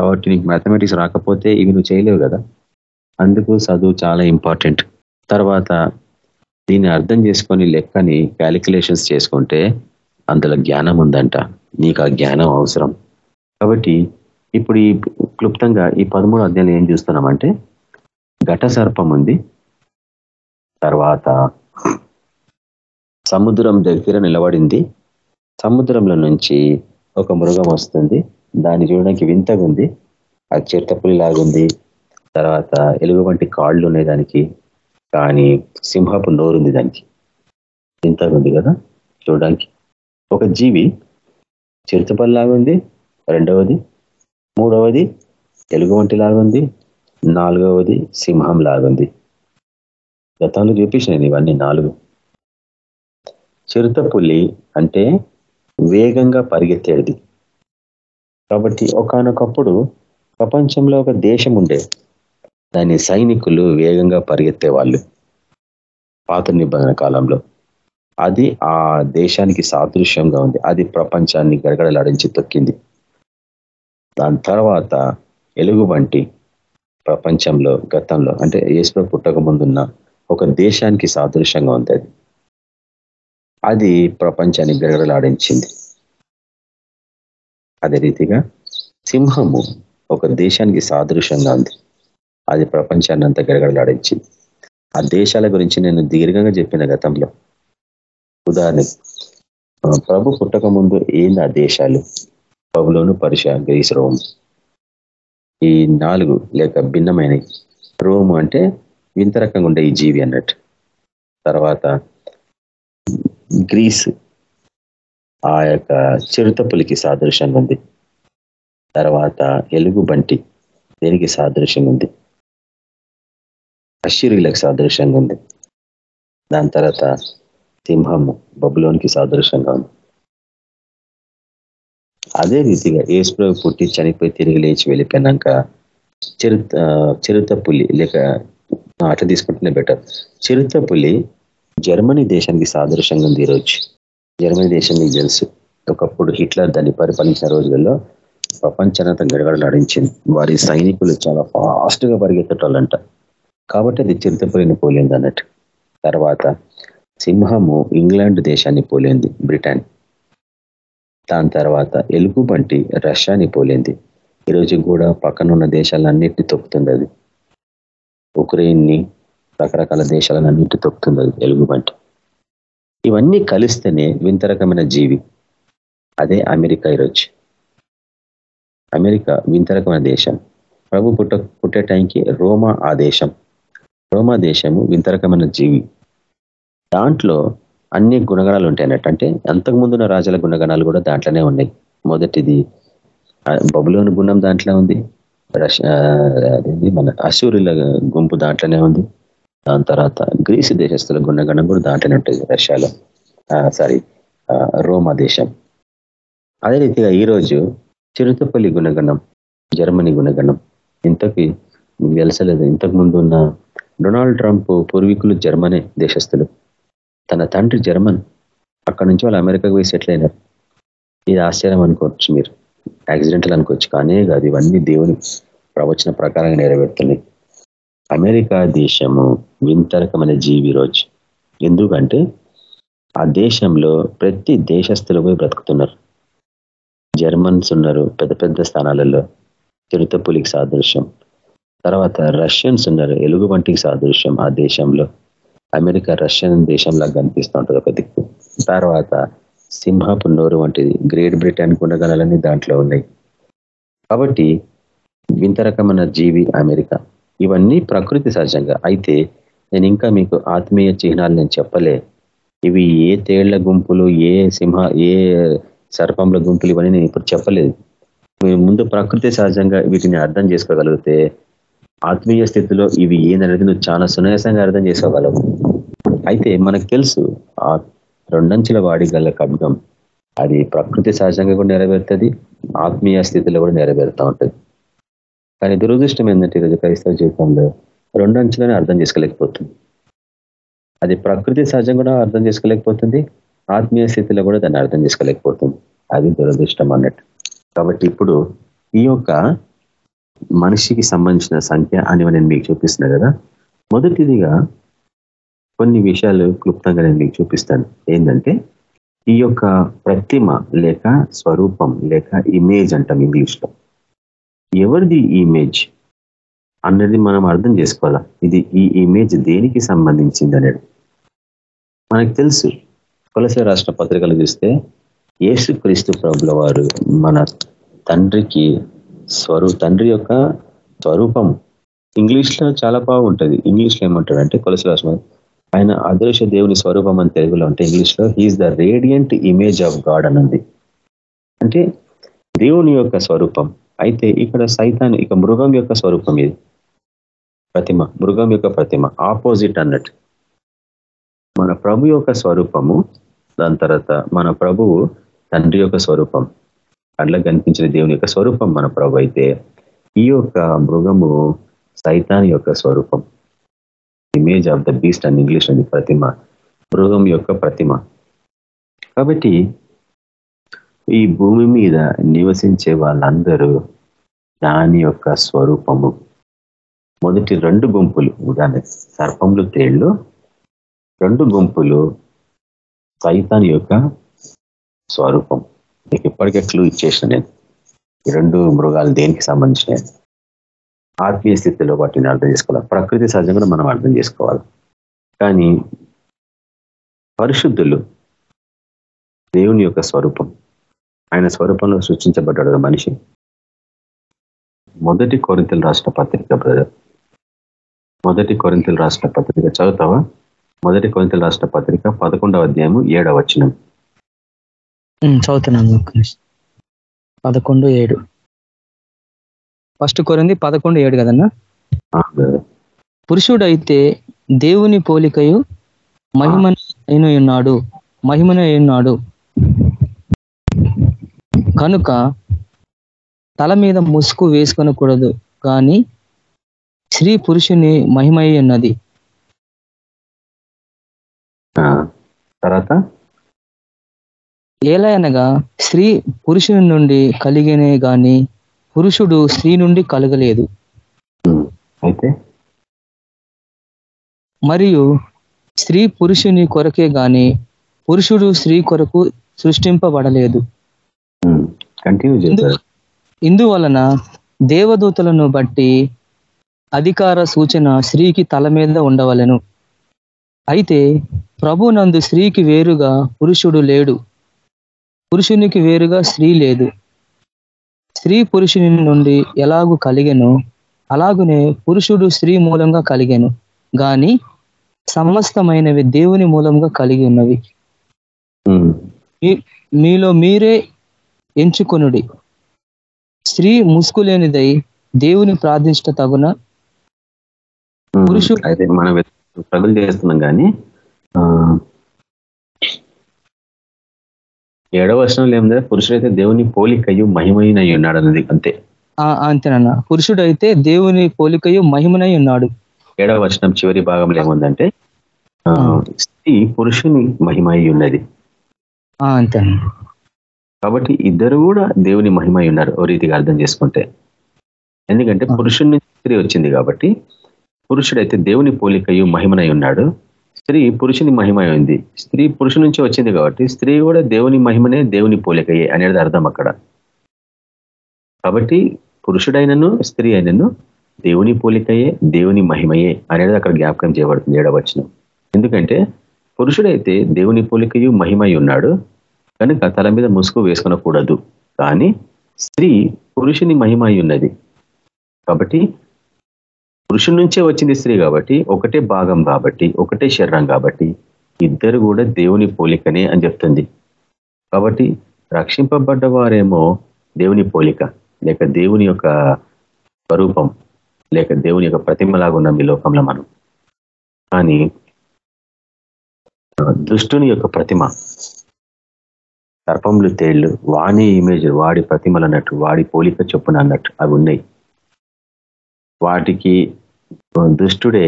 కాబట్టి నీకు మ్యాథమెటిక్స్ రాకపోతే ఇవి నువ్వు చేయలేవు కదా. అందుకు చదువు చాలా ఇంపార్టెంట్ తర్వాత దీన్ని అర్థం చేసుకొని లెక్కని క్యాలిక్యులేషన్స్ చేసుకుంటే అందులో జ్ఞానం ఉందంట. నీకు ఆ జ్ఞానం అవసరం. కాబట్టి ఇప్పుడు ఈ క్లుప్తంగా ఈ పదమూడు అధ్యాయులు ఏం చూస్తున్నామంటే ఘట సర్పం ఉంది. తర్వాత సముద్రం దగ్గర నిలబడింది. సముద్రంలో నుంచి ఒక మృగం వస్తుంది. దాన్ని చూడడానికి వింతగా ఉంది. అది చిరుతపులి లాగుంది తర్వాత ఎలుగు వంటి కాళ్ళు ఉన్నాయి దానికి. కానీ సింహపు నోరుంది దానికి. ఇంత ఉంది కదా చూడడానికి. ఒక జీవి చిరుతపల్లి ఉంది రెండవది మూడవది తెలుగు వంటి ఉంది నాలుగవది సింహం లాగుంది గతంలో చూపించిన ఇవన్నీ నాలుగు. చిరుతపులి అంటే వేగంగా పరిగెత్తేది. కాబట్టి ఒకనొకప్పుడు ప్రపంచంలో ఒక దేశం ఉండే దాని సైనికులు వేగంగా పరిగెత్తే వాళ్ళు పాత నిబంధన కాలంలో. అది ఆ దేశానికి సాదృశ్యంగా ఉంది. అది ప్రపంచాన్ని గడగడలాడించి తొక్కింది. దాని తర్వాత ఎలుగుబంటి ప్రపంచంలో గతంలో అంటే ఏసులో పుట్టక ముందున్న ఒక దేశానికి సాదృశ్యంగా ఉంది అది. అది ప్రపంచాన్ని గడగడలాడించింది. అదే రీతిగా సింహము ఒక దేశానికి సాదృశ్యంగా ఉంది. అది ప్రపంచాన్ని అంతా గడగడలాడించింది. ఆ దేశాల గురించి నేను దీర్ఘంగా చెప్పిన గతంలో. ఉదాహరణ ప్రభు పుట్టక ముందు ఏంది ఆ దేశాలు? ప్రభులోను పరిష గ్రీస్ రోమ్. ఈ నాలుగు లేక భిన్నమైనవి. రోమ్ అంటే వింత రకంగా ఉండే ఈ జీవి అన్నట్టు. తర్వాత గ్రీస్ ఆ యొక్క చిరుతపులికి సాదృశ్యంగా ఉంది. తర్వాత ఎలుగు బంటి దేనికి సాదృశ్యంగా ఉంది? అశ్చర్యులకు సాదృశ్యంగా ఉంది. దాని తర్వాత సింహము బబులోనికి సాదృశ్యంగా ఉంది. అదే రీతిగా ఏసుప్రభు పుట్టి చనిపోయి తిరిగి లేచి వెళ్ళిపోయినాక చిరుత చిరుత పులి లేక అట్లా తీసుకుంటేనే బెటర్ చిరుత పులి జర్మనీ దేశానికి సాదృశ్యంగా ఉంది ఈరోజు. జర్మనీ దేశం మీకు తెలుసు. ఒకప్పుడు హిట్లర్ దాన్ని పరిపాలించిన రోజులలో ప్రపంచానంతా గడగడలాడించింది. వారి సైనికులు చాలా ఫాస్ట్గా పరిగెత్తటాలంట కాబట్టి అది చిరుతపులిని పోలింది అన్నట్టు. తర్వాత సింహము ఇంగ్లాండ్ దేశాన్ని పోలింది బ్రిటన్. దాని తర్వాత ఎలుగుబంటి రష్యాని పోలింది. ఈరోజు కూడా పక్కనున్న దేశాలన్నిటి తొక్కుతుంది అది. ఉక్రెయిన్ని రకరకాల దేశాలన్నింటి తొక్కుతుంది అది ఎలుగుబంటి ఇవన్నీ కలిస్తేనే వింత రకమైన జీవి. అదే అమెరికా ఈరోజు అమెరికా వింత రకమైన దేశం. ప్రభు పుట్ట పుట్టే టైంకి రోమా ఆ దేశం. రోమా దేశము వింతరకమైన జీవి. దాంట్లో అన్ని గుణగణాలు ఉంటాయి అన్నట్టు అంటే అంతకుముందున్న రాజుల గుణగణాలు కూడా దాంట్లోనే ఉన్నాయి. మొదటిది బబులోని గుణం దాంట్లో ఉంది. అదేంది? మన అసూరుల గుంపు దాంట్లోనే ఉంది. దాని తర్వాత గ్రీసు దేశస్తుల గుణగణం కూడా దాంట్లోనే ఉంటుంది రష్యాలో. సారీ రోమా దేశం. అదే రీతిగా ఈరోజు చిరుతపల్లి గుణగణం జర్మనీ గుణగణం. ఇంతకి వెలసలేదు ఇంతకు ముందు ఉన్న డొనాల్డ్ ట్రంప్ పూర్వీకులు జర్మనీ దేశస్తులు తన తండ్రి జర్మన్. అక్కడి నుంచి వాళ్ళు అమెరికాకు పోయి సెటిల్ అయినారు. ఇది ఆశ్చర్యం అనుకోవచ్చు మీరు. యాక్సిడెంటల్ అనుకోవచ్చు. కానీ కాదు ఇవన్నీ దేవుని ప్రవచన ప్రకారంగా నెరవేరుతున్నాయి. అమెరికా దేశము వింతరకమైన జీవి రోజు. ఎందుకంటే ఆ దేశంలో ప్రతి దేశస్తులు పోయి బ్రతుకుతున్నారు. జర్మన్స్ ఉన్నారు పెద్ద పెద్ద స్థానాలలో. చిరుతపులికి సాదృశ్యం. తర్వాత రష్యన్స్ ఉన్నారు. ఎలుగు వంటికి సాదృశ్యం ఆ దేశంలో. అమెరికా రష్యన్ దేశంలా కనిపిస్తూ ఉంటుంది ఒక దిక్కు. తర్వాత సింహాపు నోరు వంటిది. గ్రేట్ బ్రిటన్ గుణగణాలన్నీ దాంట్లో ఉన్నాయి. కాబట్టి వింత రకమైన జీవి అమెరికా. ఇవన్నీ ప్రకృతి సహజంగా. అయితే నేను ఇంకా మీకు ఆత్మీయ చిహ్నాలు నేను చెప్పలే. ఇవి ఏ తేళ్ళ గుంపులు ఏ సింహ ఏ సర్పంల గుంపులు ఇవన్నీ నేను ఇప్పుడు చెప్పలేదు. మీరు ముందు ప్రకృతి సహజంగా వీటిని అర్థం చేసుకోగలిగితే ఆత్మీయ స్థితిలో ఇవి ఏందనేది నువ్వు చాలా సునాయాసంగా అర్థం చేసుకోగలవు. అయితే మనకు తెలుసు ఆ రెండంచుల వాడి గల ఖడ్గం అది ప్రకృతి సహజంగా కూడా నెరవేరుతుంది ఆత్మీయ స్థితిలో కూడా నెరవేరుతూ ఉంటుంది. కానీ దురదృష్టం ఏంటంటే ఈరోజు క్రైస్తవ జీవితంలో రెండంచులనే అర్థం చేసుకోలేకపోతుంది. అది ప్రకృతి సహజం కూడా అర్థం చేసుకోలేకపోతుంది ఆత్మీయ స్థితిలో కూడా దాన్ని అర్థం చేసుకోలేకపోతుంది. అది దురదృష్టం అన్నట్టు. కాబట్టి ఇప్పుడు ఈ యొక్క మనిషికి సంబంధించిన సంఖ్య అని నేను మీకు చూపిస్తున్నా కదా. మొదటిదిగా కొన్ని విషయాలు క్లుప్తంగా నేను మీకు చూపిస్తాను. ఏంటంటే ఈ యొక్క ప్రతిమ లేక స్వరూపం లేక ఇమేజ్ అంటాం ఇంగ్లీష్లో. ఎవరిది ఇమేజ్ అన్నది మనం అర్థం చేసుకోవాలా? ఇది ఈ ఇమేజ్ దేనికి సంబంధించింది అనేది. మనకు తెలుసు. కొలస రాష్ట్ర పత్రికలు చూస్తే యేసు క్రీస్తు ప్రభుల వారు మన తండ్రికి స్వరూ తండ్రి యొక్క స్వరూపం. ఇంగ్లీష్లో చాలా బాగుంటుంది. ఇంగ్లీష్లో ఏమంటాడు అంటే కొలసి రాష్ట్రం ఆయన అదృశ్య దేవుని స్వరూపం అని తెలుగులో అంటే ఇంగ్లీష్లో he is the radiant image of God అన్నది అంటే దేవుని యొక్క స్వరూపం. అయితే ఇక్కడ సైతాన్ ఇక మృగం యొక్క స్వరూపం ఇది ప్రతిమ మృగం యొక్క ప్రతిమ ఆపోజిట్ అన్నట్టు. మన ప్రభు యొక్క స్వరూపము దాని తర్వాత మన ప్రభువు తండ్రి యొక్క స్వరూపం. అట్లా కనిపించిన దేవుని యొక్క స్వరూపం మన ప్రభు అయితే ఈ యొక్క మృగము సైతాన్ యొక్క స్వరూపం. ఇమేజ్ ఆఫ్ ద బీస్ట్ అని ఇంగ్లీష్ అని ప్రతిమ. మృగం యొక్క ప్రతిమ. కాబట్టి ఈ భూమి మీద నివసించే వాళ్ళందరూ దాని యొక్క స్వరూపము. మొదటి రెండు గుంపులు ఉదాహరణ సర్పములు తేళ్ళు రెండు గుంపులు సైతాన్ యొక్క స్వరూపం. మీకు ఇప్పటికే క్లూ ఇచ్చేసిన నేను. ఈ రెండు మృగాలు దేనికి సంబంధించినవి? ఆత్మీయ స్థితిలో వాటిని అర్థం చేసుకోవాలి. ప్రకృతి సహజంగా మనం అర్థం చేసుకోవాలి. కానీ పరిశుద్ధులు దేవుని యొక్క స్వరూపం. ఆయన స్వరూపంలో సృష్టించబడ్డాడు మనిషి. మొదటి కొరింతలు రాష్ట్ర పత్రిక బ్రదర్. మొదటి కొరింతలు రాష్ట్ర పత్రిక చదువుతావా? మొదటి కొరింతలు రాష్ట్ర పత్రిక పదకొండవ అధ్యాయము ఏడవ వచ్చినాం చదువుతున్నాను పదకొండు ఏడు. ఫస్ట్ కొరింది పదకొండు ఏడు కదన్నా? పురుషుడైతే దేవుని పోలికయు మహిమన అయిన ఉన్నాడు. మహిమన ఉన్నాడు కనుక తల మీద ముసుగు వేసుకొనకూడదు కానీ స్త్రీ పురుషుని మహిమై ఉన్నది. తర్వాత? ఎలా అనగా స్త్రీ పురుషుని నుండి కలిగినే గాని పురుషుడు స్త్రీ నుండి కలగలేదు. అయితే? మరియు స్త్రీ పురుషుని కొరకే గాని పురుషుడు స్త్రీ కొరకు సృష్టింపబడలేదు. ఇందువలన దేవదూతలను బట్టి అధికార సూచన స్త్రీకి తల మీద ఉండవలను. అయితే ప్రభు నందు స్త్రీకి వేరుగా పురుషుడు లేడు. పురుషునికి వేరుగా స్త్రీ లేదు. స్త్రీ పురుషుని నుండి ఎలాగూ కలిగెను? అలాగనే పురుషుడు స్త్రీ మూలంగా కలిగాను. గాని సమస్తమైనవి దేవుని మూలంగా కలిగి ఉన్నవి. మీలో మీరే ఎంచుకొనుడి. స్త్రీ ముసుగులేనిదై దేవుని ప్రార్థించట తగున. పురుషుడు- అయితే మనం స్ట్రగుల్ చేస్తున్నాం కానీ ఏడవ వర్షంలో ఏమిందా పురుషుడైతే దేవుని పోలికయ్యు మహిమయ్యనై ఉన్నాడు అన్నది అంతే. అంతేనన్న. పురుషుడు అయితే దేవుని పోలికయు మహిమనై ఉన్నాడు. ఏడవ వచనం చివరి భాగంలో ఏముందంటే. స్త్రీ పురుషుని మహిమయ్యి ఉన్నది. అంతేనన్న. కాబట్టి ఇద్దరు కూడా దేవుని మహిమై ఉన్నారు ఓ రీతిగా అర్థం చేసుకుంటే. ఎందుకంటే. పురుషుని నుంచి స్త్రీ వచ్చింది కాబట్టి పురుషుడైతే దేవుని పోలికయు మహిమనై ఉన్నాడు. స్త్రీ పురుషుని మహిమైంది స్త్రీ పురుషు నుంచి వచ్చింది కాబట్టి స్త్రీ కూడా దేవుని మహిమనే దేవుని పోలికయే అనేది అర్థం అక్కడ. కాబట్టి పురుషుడైనను స్త్రీ అయినను దేవుని పోలికయే దేవుని మహిమయే అనేది అక్కడ జ్ఞాపకం చేయబడుతుంది ఏడవచ్చిన ఎందుకంటే పురుషుడైతే దేవుని పోలికయు మహిమై ఉన్నాడు. కనుక తల మీద ముసుగు వేసుకొనకూడదు. కానీ స్త్రీ పురుషుని మహిమ అయి ఉన్నది. కాబట్టి పురుషుడి నుంచే వచ్చింది స్త్రీ కాబట్టి ఒకటే భాగం కాబట్టి ఒకటే శరీరం కాబట్టి ఇద్దరు కూడా దేవుని పోలికనే అని చెప్తుంది. కాబట్టి రక్షింపబడ్డ వారేమో దేవుని పోలిక లేక దేవుని యొక్క స్వరూపం లేక దేవుని యొక్క ప్రతిమలాగా ఉన్నాం ఈ లోకంలో మనం. కానీ దుష్టుని యొక్క ప్రతిమ సర్పములు తేళ్ళు వాణి ఇమేజ్ వాడి ప్రతిమలు అన్నట్టు వాడి పోలిక చొప్పున అన్నట్టు అవి ఉన్నాయి. వాటికి దుష్టుడే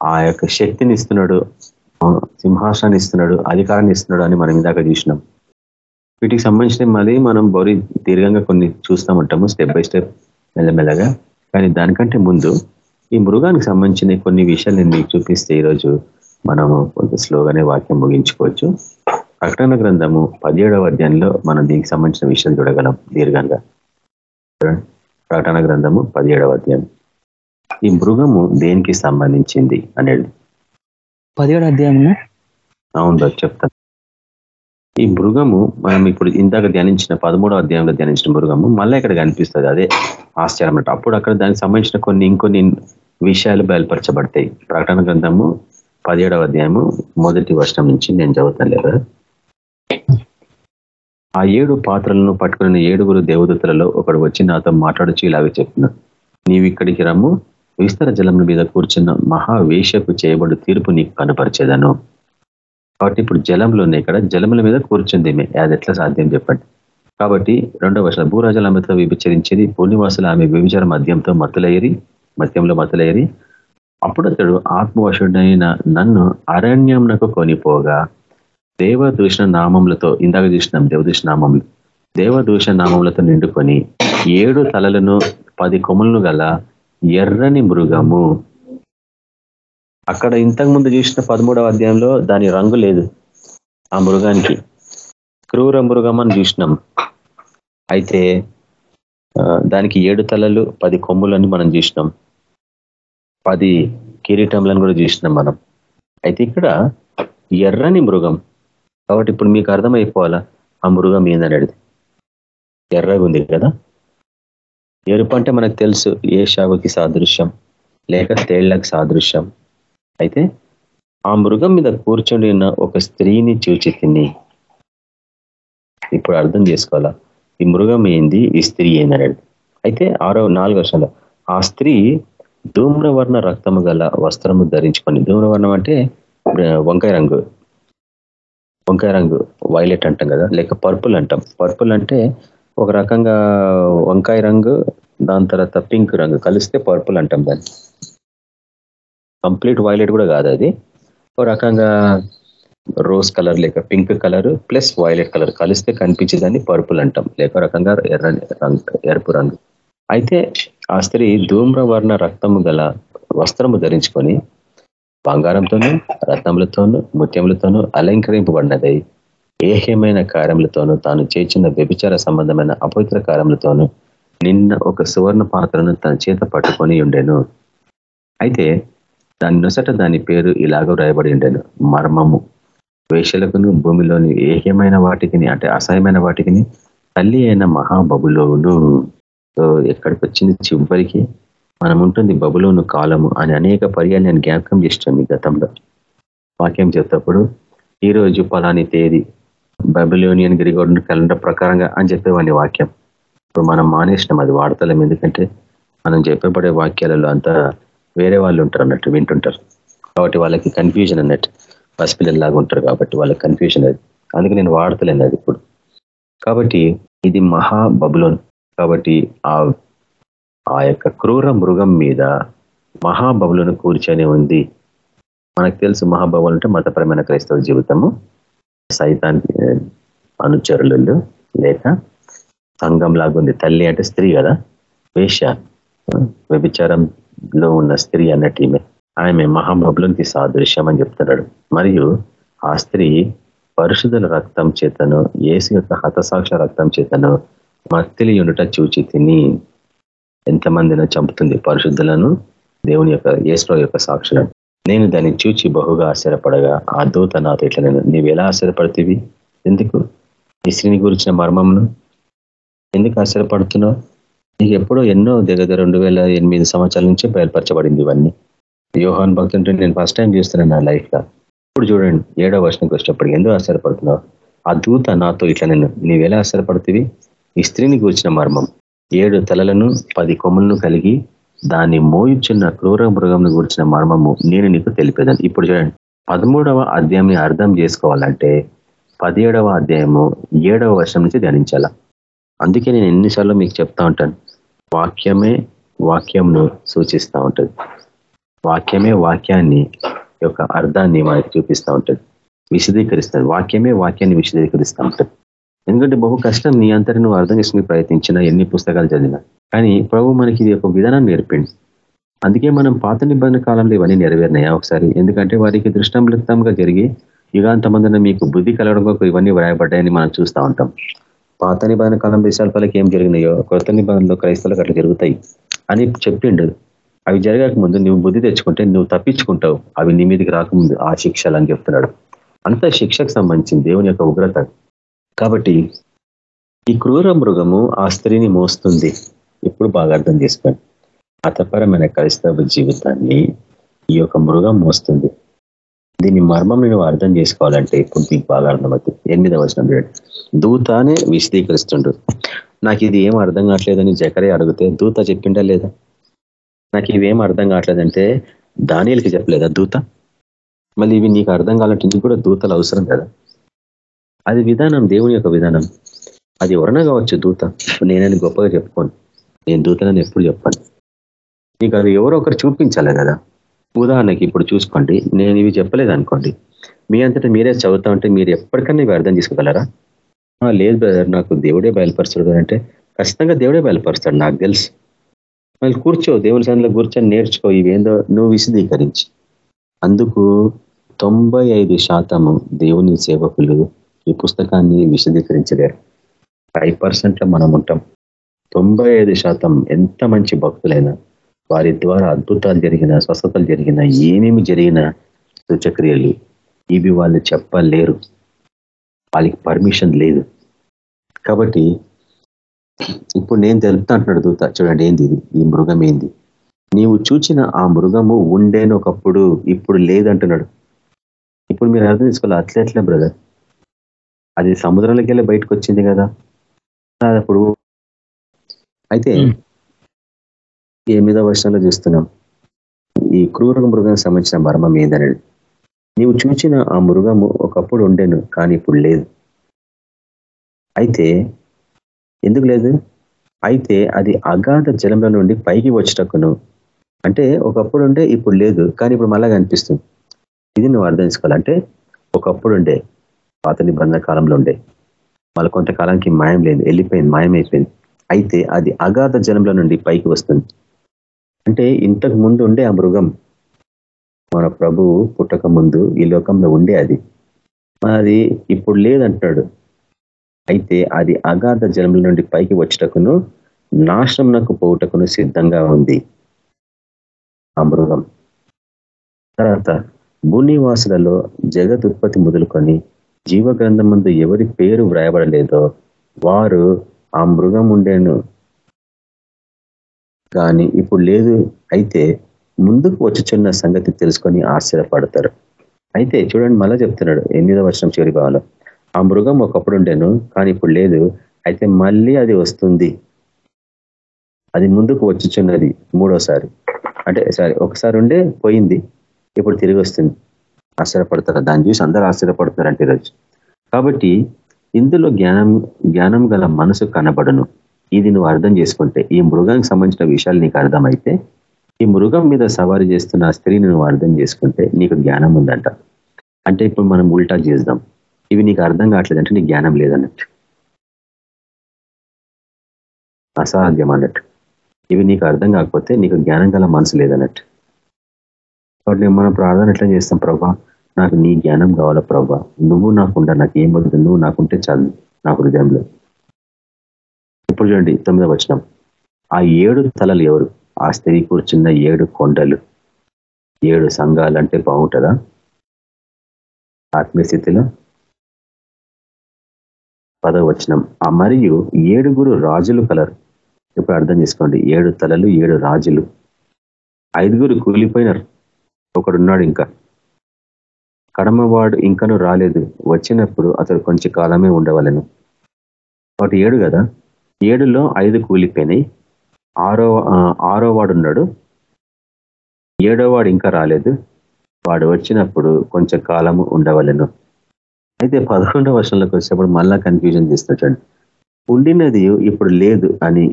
ఆ యొక్క శక్తిని ఇస్తున్నాడు సింహాసనాన్ని ఇస్తున్నాడు అధికారాన్ని ఇస్తున్నాడు అని మనం ఇందాక చూసినాం. వీటికి సంబంధించిన మళ్ళీ మనం బౌరి దీర్ఘంగా కొన్ని చూస్తూ ఉంటాము స్టెప్ బై స్టెప్ మెల్లమెల్లగా. కానీ దానికంటే ముందు ఈ మృగానికి సంబంధించిన కొన్ని విషయాలు నేను మీకు చూపిస్తే ఈరోజు మనము కొంత స్లోగానే వాక్యం ముగించుకోవచ్చు. ప్రకటన గ్రంథము పదిహేడవ అధ్యాయంలో మనం దీనికి సంబంధించిన విషయాలు చూడగలం దీర్ఘంగా. ప్రకటన గ్రంథము పదిహేడవ అధ్యాయం. ఈ మృగము దేనికి సంబంధించింది అనేది. పదిహేడు అధ్యాయం అవును చెప్తాను ఈ మృగము మనం ఇప్పుడు ఇందాక ధ్యానించిన పదమూడవ అధ్యాయంలో ధ్యానించిన మృగము మళ్ళీ ఇక్కడ కనిపిస్తుంది. అదే ఆశ్చర్యం అన్నట్టు అప్పుడు అక్కడ దానికి సంబంధించిన కొన్ని ఇంకొన్ని విషయాలు బయలుపరచబడతాయి. ప్రకటన గ్రంథము పదిహేడవ అధ్యాయము మొదటి వర్షం నుంచి నేను చదువుతాను లేదా? ఆ ఏడు పాత్రలను పట్టుకున్న ఏడుగురు దేవదూతలలో ఒకడు వచ్చి నాతో మాట్లాడుచు ఇలాగే చెప్తున్నాడు. నీవు ఇక్కడికి రమ్ము విస్తర జలముల మీద కూర్చున్న మహావేషకు చేయబడు తీర్పు నీకు కనపరిచేదను. కాబట్టి ఇప్పుడు జలంలో ఉన్నాయి ఇక్కడ జలముల మీద కూర్చుంది ఈమె. అది ఎట్లా సాధ్యం చెప్పండి. కాబట్టి రెండవ వర్షం భూరాజుల ఆమెతో విభిచరించేది పూర్ణివాసులు ఆమె వ్యభిచార మద్యంతో మత్తులయ్యి మద్యంలో మత్తులయ్యి అప్పుడు అతడు ఆత్మవశుడైన నన్ను అరణ్యంనకు కొనిపోగా దేవదూషణ నామములతో ఇందాక చూసినాం దేవదూషణ నామములు దేవదూషణ నామములతో నిండుకొని ఏడు తలలను పది కొమ్ములను గల ఎర్రని మృగము. అక్కడ ఇంతకు ముందు చూసిన పదమూడవ అధ్యాయంలో దాని రంగు లేదు ఆ మృగానికి. క్రూర మృగం అని చూసినాం. అయితే దానికి ఏడు తలలు పది కొమ్ములని మనం చూసినాం. పది కిరీటంలను కూడా చూసినాం మనం. అయితే ఇక్కడ ఎర్రని మృగం. కాబట్టి ఇప్పుడు మీకు అర్థమైపోవాలా? ఆ మృగం ఏందనేది? ఎర్రగా ఉంది కదా? ఎరుపు అంటే మనకు తెలుసు ఏ షావుకి సాదృశ్యం లేక తేళ్ళకు సాదృశ్యం. అయితే ఆ మృగం మీద కూర్చొని ఉన్న ఒక స్త్రీని చూచి తిని. ఇప్పుడు అర్థం చేసుకోవాలా? ఈ మృగం ఏంది? ఈ స్త్రీ ఏందనేది అయితే ఆరో నాలుగు వర్షాలు ఆ స్త్రీ ధూమ్రవర్ణ రక్తము గల వస్త్రము ధరించుకొని ధూమ్రవర్ణం అంటే వంకాయ రంగు. వంకాయ రంగు వైలెట్ అంటాం కదా లేక పర్పుల్ అంటాం. పర్పుల్ అంటే ఒక రకంగా వంకాయ రంగు దాని తర్వాత పింక్ రంగు కలిస్తే పర్పుల్ అంటాం దాన్ని. కంప్లీట్ వైలెట్ కూడా కాదు అది. ఒక రకంగా రోజ్ కలర్ లేక pink colour plus violet colour కలిస్తే కనిపించేదాన్ని పర్పుల్ అంటాం. లేక రకంగా ఎర్ర రంగు ఎరుపు రంగు. అయితే ఆ స్త్రీ ధూమ్రవర్ణ రక్తము గల వస్త్రము ధరించుకొని బంగారంతోనూ రత్నములతోనూ ముత్యములతోనూ అలంకరింపబడినదై ఏహ్యమైన కార్యములతోనూ తాను చేసిన వ్యభిచార సంబంధమైన అపవిత్ర కార్యములతోనూ నిన్న ఒక సువర్ణ పాత్రను తన చేత పట్టుకొని ఉండెను. అయితే దాని నొసట దాని పేరు ఇలాగ రాయబడి ఉండెను. మర్మము. వేషలకును భూమిలోని ఏహ్యమైన వాటికిని అంటే అసహ్యమైన వాటికిని తల్లి అయిన మహాబబులోను ఎక్కడికి వచ్చింది చివరికి? మనం ఉంటుంది బబులోను కాలము అని అనేక పర్యాలు నేను జ్ఞాపకం చేస్తాను గతంలో. వాక్యం చెప్తప్పుడు ఈరోజు పలాని తేదీ బబులోనియన్ గ్రిగోరియన్ క్యాలెండర్ ప్రకారంగా అని చెప్పేవాడిని వాక్యం. ఇప్పుడు మనం మానేసినాం అది వాడతలేం. ఎందుకంటే మనం చెప్పబడే వాక్యాలలో అంతా వేరే వాళ్ళు ఉంటారు అన్నట్టు వింటుంటారు. కాబట్టి వాళ్ళకి కన్ఫ్యూజన్ అన్నట్టు పసిపిల్లల్లాగా ఉంటారు కాబట్టి వాళ్ళకి కన్ఫ్యూజన్ అది. అందుకే నేను వాడతలేను అది ఇప్పుడు. కాబట్టి ఇది మహా బబులోన్. కాబట్టి ఆ ఆ యొక్క క్రూర మృగం మీద మహాబబులను కూర్చొని ఉంది. మనకు తెలుసు మహాబబులు అంటే మతపరమైన క్రైస్తవ జీవితము. సైతాన్ అనుచరులు లేక సంఘం లాగుంది తల్లి అంటే స్త్రీ కదా? వేష వ్యభిచారంలో ఉన్న స్త్రీ అన్నట్టు ఈమె. ఆమె మహాబబులకి సాదృశ్యం అని చెప్తున్నాడు. మరియు ఆ స్త్రీ పరిశుధుల రక్తం చేతను ఏసు యొక్క హతసాక్ష రక్తం చేతను మత్తిలి ఉండుట చూచి తిని ఎంతమందినో చంపుతుంది పరిశుద్ధులను దేవుని యొక్క ఏసులో యొక్క సాక్షులను. నేను దాన్ని చూచి బహుగా ఆశ్చర్యపడగా ఆ దూత నాతో ఇట్లా నేను నీవు ఎలా ఆశ్చర్యపడుతుంది ఎందుకు? ఈ స్త్రీని గురించిన మర్మమును ఎందుకు ఆశ్చర్యపడుతున్నావు? నీకు ఎప్పుడో ఎన్నో దగ్గర రెండు వేల ఎనిమిది సంవత్సరాల నుంచి బయలుపరచబడింది ఇవన్నీ. యోహాన్ భక్తుంటే నేను ఫస్ట్ టైం చూస్తున్నాను నా లైఫ్లో ఇప్పుడు చూడండి ఏడో వర్షంకి వచ్చేటప్పటికి ఎందుకు ఆశ్చర్యపడుతున్నావు? ఆ దూత నాతో ఇట్లా నేను నీవెలా ఆశ్చర్యపడుతుంది ఈ స్త్రీని కూర్చిన మర్మం. ఏడు తలలను పది కొమ్ములను కలిగి దాన్ని మోయిచున్న క్రూర మృగంను గురించిన మర్మము నేను నీకు తెలిపేదాన్ని. ఇప్పుడు చూడండి పదమూడవ అధ్యాయం అర్థం చేసుకోవాలంటే పదిహేడవ అధ్యాయము ఏడవ వర్షం నుంచి ధ్యానించాలా? అందుకే నేను ఎన్నిసార్లు మీకు చెప్తా ఉంటాను. వాక్యమే వాక్యంను సూచిస్తూ ఉంటుంది. వాక్యమే వాక్యాన్ని యొక్క అర్థాన్ని మనకి చూపిస్తూ ఉంటుంది. విశదీకరిస్తుంది వాక్యమే వాక్యాన్ని విశదీకరిస్తూ ఉంటుంది. ఎందుకంటే బహు కష్టం నీ అంతటి నువ్వు అర్థం చేసుకుని ప్రయత్నించిన ఎన్ని పుస్తకాలు చదివినా. కానీ ప్రభు మనకి ఇది ఒక విధానం నేర్పింది అందుకే మనం పాత నిబంధన కాలంలో ఇవన్నీ నెరవేరినాయా ఒకసారి? ఎందుకంటే వారికి దృష్టాంతంగా జరిగి యుగాంతమందున మీకు బుద్ధి కలగడం ఇవన్నీ వ్రాయబడ్డాయని మనం చూస్తూ ఉంటాం. పాత నిబంధన కాలం దేశాలకి ఏం జరిగినాయో కొత్త నిబంధనలో క్రైస్తవులకు అట్లా జరుగుతాయి అని చెప్పిండు. అవి జరగక ముందు నువ్వు బుద్ధి తెచ్చుకుంటే నువ్వు తప్పించుకుంటావు. అవి నీ మీదకి రాకముందు ఆ శిక్షలు అని చెప్తున్నాడు. అంత శిక్షకు సంబంధించింది దేవుని యొక్క ఉగ్రత. కాబట్టి ఈ క్రూర మృగము ఆ స్త్రీని మోస్తుంది. ఇప్పుడు బాగా అర్థం చేసుకోండి. మతపరమైన క్రైస్తవ జీవితాన్ని ఈ యొక్క మృగం మోస్తుంది. దీని మర్మం నువ్వు అర్థం చేసుకోవాలంటే ఇప్పుడు నీకు బాగా అర్థమవుతుంది. ఎనిమిదవ వచనం దూతనే విశదీకరిస్తుండ్రు నాకు ఇది ఏం అర్థం కావట్లేదని జకరే అడిగితే దూత చెప్పిండా లేదా? నాకు ఇవేం అర్థం కావట్లేదంటే దానిలకి చెప్పలేదా దూత? మళ్ళీ ఇవి నీకు అర్థం కావాలంటే నీకు కూడా దూతలు అవసరం కదా. అది విధానం దేవుని యొక్క విధానం. అది ఎవరన్నా కావచ్చు దూత. నేనని గొప్పగా చెప్పుకోను. నేను దూతనని ఎప్పుడు చెప్పాను. నీకు అది ఎవరో ఒకరు చూపించాలి కదా. ఉదాహరణకి ఇప్పుడు చూసుకోండి నేను ఇవి చెప్పలేదు అనుకోండి మీ అంతటా మీరే చదువుతా ఉంటే మీరు ఎప్పటికన్నా ఇవి అర్థం చేసుకోగలరా? లేదు బ్రదర్ నాకు దేవుడే బయలుపరుస్తాడు అంటే ఖచ్చితంగా దేవుడే బయలుపరుస్తాడు నాకు తెలుసు. మళ్ళీ కూర్చో దేవుని సన్నిలో కూర్చొని నేర్చుకో ఇవేందో నువ్వు విశదీకరించి. అందుకు తొంభై శాతము దేవుని సేవకులు ఈ పుస్తకాన్ని విశదీకరించలేరు. ఫైవ్ పర్సెంట్లో మనం ఉంటాం. తొంభై శాతం ఎంత మంచి భక్తులైనా వారి ద్వారా అద్భుతాలు జరిగిన స్వస్థతలు జరిగిన ఏమేమి జరిగిన సూచక్రియలు ఇవి వాళ్ళు చెప్పలేరు. వాళ్ళకి పర్మిషన్ లేదు. కాబట్టి ఇప్పుడు నేను తెలుపుతా అంటున్నాడు దూత. చూడండి ఏంది ఇది? ఈ మృగం ఏంది? నీవు చూచిన ఆ మృగము ఉండేను ఒకప్పుడు ఇప్పుడు లేదంటున్నాడు. ఇప్పుడు మీరు అర్థం చేసుకోవాలి. అట్లెట్లే బ్రదర్. అది సముద్రంలోకి వెళ్ళి బయటకు వచ్చింది కదా. అప్పుడు అయితే ఎనిమిదో వర్షంలో చూస్తున్నాం ఈ క్రూర మృగానికి సంబంధించిన మర్మం ఏందనేది? నీవు చూచిన ఆ మృగము ఒకప్పుడు ఉండేను కానీ ఇప్పుడు లేదు. అయితే ఎందుకు లేదు? అయితే అది అగాధ జలంలో నుండి పైకి వచ్చటకును అంటే ఒకప్పుడు ఉండే ఇప్పుడు లేదు కానీ ఇప్పుడు మళ్ళా కనిపిస్తుంది. ఇది నువ్వు అర్థం చేసుకోవాలి అంటే ఒకప్పుడు ఉండే పాత నిబంధన కాలంలో ఉండే. మళ్ళీ కొంతకాలానికి మాయం లేదు వెళ్ళిపోయింది మాయమైపోయింది. అయితే అది అగాధ జలంలో నుండి పైకి వస్తుంది. అంటే ఇంతకు ముందు ఉండే ఆ మృగం మన ప్రభు పుట్టక ముందు ఈ లోకంలో ఉండే అది. అది ఇప్పుడు లేదంటాడు. అయితే అది అగాధ జలముల నుండి పైకి వచ్చటకును నాశనంకు పోవుటకును సిద్ధంగా ఉంది ఆ మృగం. తర్వాత భూనివాసులలో జగత్ ఉత్పత్తి మొదలుకొని జీవగ్రంథం ముందు ఎవరి పేరు వ్రాయబడలేదో వారు ఆ మృగం ఉండేను కానీ ఇప్పుడు లేదు. అయితే ముందుకు వచ్చుచున్న సంగతి తెలుసుకొని ఆశ్చర్యపడతారు. అయితే చూడండి మళ్ళా చెప్తున్నాడు ఎనిమిదో వర్షం చివరి భావంలో ఆ మృగం ఒకప్పుడు ఉండేను కానీ ఇప్పుడు లేదు. అయితే మళ్ళీ అది వస్తుంది. అది ముందుకు వచ్చుచున్నది మూడోసారి. అంటే సారీ ఒకసారి ఉండే పోయింది ఇప్పుడు తిరిగి వస్తుంది. ఆశ్చర్యపడతారు. దాన్ని చూసి అందరూ ఆశ్చర్యపడతారు అంటే ఈరోజు. కాబట్టి ఇందులో జ్ఞానం జ్ఞానం గల మనసు కనబడను. ఇది నువ్వు అర్థం చేసుకుంటే ఈ మృగానికి సంబంధించిన విషయాలు నీకు అర్థమైతే ఈ మృగం మీద సవారీ చేస్తున్న ఆ స్త్రీని నువ్వు అర్థం చేసుకుంటే నీకు జ్ఞానం ఉందంట. అంటే ఇప్పుడు మనం ఉల్టా చేద్దాం. ఇవి నీకు అర్థం కావట్లేదు అంటే నీకు జ్ఞానం లేదన్నట్టు. అసాధ్యం అన్నట్టు. ఇవి నీకు అర్థం కాకపోతే నీకు జ్ఞానం గల మనసు లేదన్నట్టు. కాబట్టి మనం ప్రార్థన ఎట్లా చేస్తాం ప్రభా? నాకు నీ జ్ఞానం కావాలా ప్రభా? నువ్వు నాకుండా నాకు ఏం వద్దు? నువ్వు నాకుంటే చాలు నా హృదయంలో. ఇప్పుడు చూడండి తొమ్మిదవ వచనం. ఆ ఏడు తలలు ఎవరు? ఆ స్త్రీ కూర్చున్న ఏడు కొండలు. ఏడు సంఘాలు అంటే బాగుంటుందా ఆత్మీయస్థితిలో పదవ వచనం. ఆ మరియు ఏడుగురు రాజులు కలరు. ఇప్పుడు అర్థం చేసుకోండి. ఏడు తలలు ఏడు రాజులు. ఐదుగురు కూలిపోయినారు. ఒకడున్నాడు ఇంకా. కడమవాడు ఇంకను రాలేదు. వచ్చినప్పుడు అతడు కొంచెం కాలమే ఉండవలను. వాటి ఏడు కదా? ఏడులో ఐదు కూలిపోయినాయి. ఆరో ఆరో వాడు ఉన్నాడు ఏడో వాడు ఇంకా రాలేదు. వాడు వచ్చినప్పుడు కొంచెం కాలము ఉండవలను. అయితే పదకొండవ వర్షంలోకి వచ్చేటప్పుడు మళ్ళా కన్ఫ్యూజన్ చేస్తున్నాడు ఉండినది ఇప్పుడు లేదు అని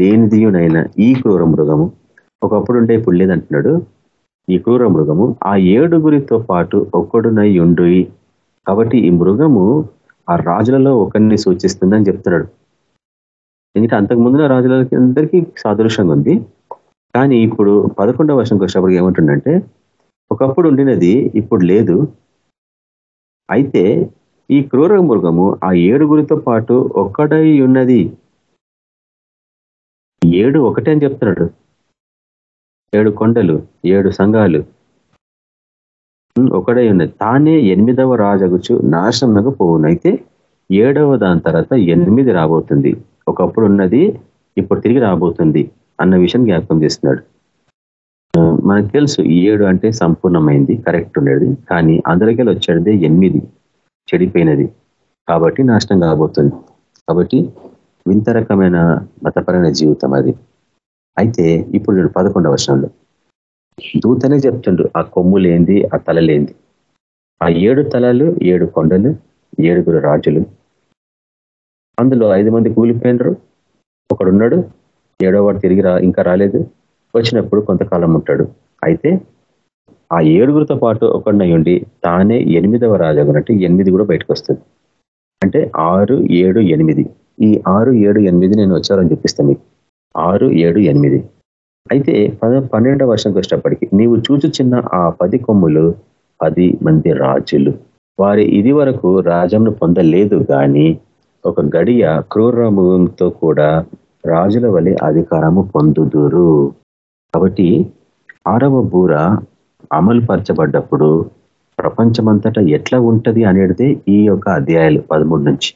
లేనిదియునైనా ఈ క్రూర మృగము ఒకప్పుడు ఉంటే ఇప్పుడు లేదంటున్నాడు. ఈ క్రూర మృగము ఆ ఏడుగురితో పాటు ఒక్కడునై ఉండు కాబట్టి ఈ మృగము ఆ రాజులలో ఒకరిని సూచిస్తుందని చెప్తున్నాడు. ఎందుకంటే అంతకుముందున రాజులకి అందరికీ సాదృశ్యంగా ఉంది. కానీ ఇప్పుడు పదకొండవ వర్షంకి వచ్చినప్పుడు ఏమంటుండంటే ఒకప్పుడు ఉండినది ఇప్పుడు లేదు. అయితే ఈ క్రూర మృగము ఆ ఏడుగురితో పాటు ఒక్కడై ఉన్నది. ఏడు ఒకటే అని చెప్తున్నాడు. ఏడు కొండలు ఏడు సంఘాలు. ఒకడై ఉన్నది. తానే ఎనిమిదవ రాజగుచు నాశనంగా పోవును. అయితే ఏడవ దాని తర్వాత ఎనిమిది రాబోతుంది. ఒకప్పుడు ఉన్నది ఇప్పుడు తిరిగి రాబోతుంది అన్న విషయం జ్ఞాపకం చేస్తున్నాడు. మనకు తెలుసు ఏడు అంటే సంపూర్ణమైంది కరెక్ట్ ఉండేది కానీ అందరికీ వచ్చేది ఎనిమిది చెడిపోయినది. కాబట్టి నాశనం కాబోతుంది. కాబట్టి వింత రకమైన మతపరమైన జీవితం అది. అయితే ఇప్పుడు పదకొండవ వర్షంలో దూతనే చెప్తుండ్రు ఆ కొమ్ములేంది ఆ తలలేంది ఆ ఏడు తలలు ఏడు కొండలు ఏడుగురు రాజులు అందులో ఐదు మంది కూలిపోయినరు. ఒకడున్నాడు ఏడో వాడు తిరిగి రా ఇంకా రాలేదు. వచ్చినప్పుడు కొంతకాలం ఉంటాడు. అయితే ఆ ఏడుగురితో పాటు ఒకడినై ఉండి తానే ఎనిమిదవ రాజగునట్టు ఎనిమిది కూడా బయటకు వస్తుంది అంటే ఆరు ఏడు ఎనిమిది. ఈ ఆరు ఏడు ఎనిమిది నేను వచ్చారని చూపిస్తాను మీకు. ఆరు ఏడు ఎనిమిది. అయితే పద పన్నెండవ వర్షంకి వచ్చేటప్పటికి నీవు చూచుచున్న ఆ పది కొమ్ములు పది మంది రాజులు. వారి ఇది వరకు రాజంను పొందలేదు కానీ ఒక గడియ క్రూరముతో కూడా రాజుల వలె అధికారము పొందుదురు. కాబట్టి ఆరవ బూర అమలు పరచబడ్డప్పుడు ప్రపంచమంతటా ఎట్లా ఉంటది అనేది ఈ యొక్క అధ్యాయాలు పదమూడు నుంచి.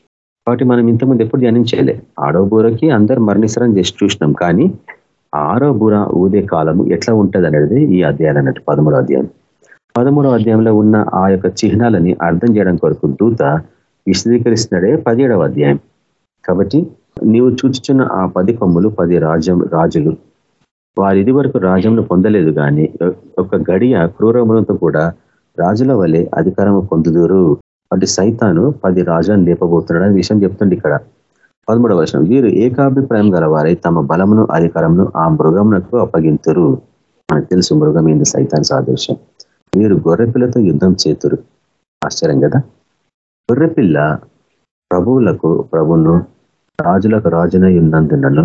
కాబట్టి మనం ఇంతకుముందు ఎప్పుడు ధ్యానించలే. ఆరో బూరకి అందరు మరణిస్తారని చేసి చూసినాం. కానీ ఆరో బూర ఊదే కాలము ఎట్లా ఉంటుంది అనేది ఈ అధ్యాయాలు అన్నట్టు పదమూడో అధ్యాయం. పదమూడో అధ్యాయంలో ఉన్న ఆ యొక్క చిహ్నాలని అర్థం చేయడం కొరకు దూత విశదీకరిస్తున్నాడే పదిహేడవ అధ్యాయం. కాబట్టి నీవు చూచుచున్న ఆ పది కొమ్ములు పది రాజ్యం రాజులు వారి ఇది వరకు రాజ్యంను పొందలేదు కానీ ఒక గడియ క్రూరములతో కూడా రాజుల వలె అధికారం పొందుదురు. అంటే సైతాను పది రాజులను లేపబోతున్నాడు అనే విషయం చెప్తుంది ఇక్కడ. పదమూడవ వర్షం వీరు ఏకాభిప్రాయం గలవారై తమ బలమును అధికారమును ఆ మృగమునకు అప్పగింతురు. మనకు తెలుసు మృగం ఏంది సైతాన్ సాదృశ్యం. వీరు గొర్రెపిల్లతో యుద్ధం చేతురు. ఆశ్చర్యం కదా? గొర్రెపిల్ల ప్రభువులకు ప్రభును రాజులకు రాజునై ఉన్నందునను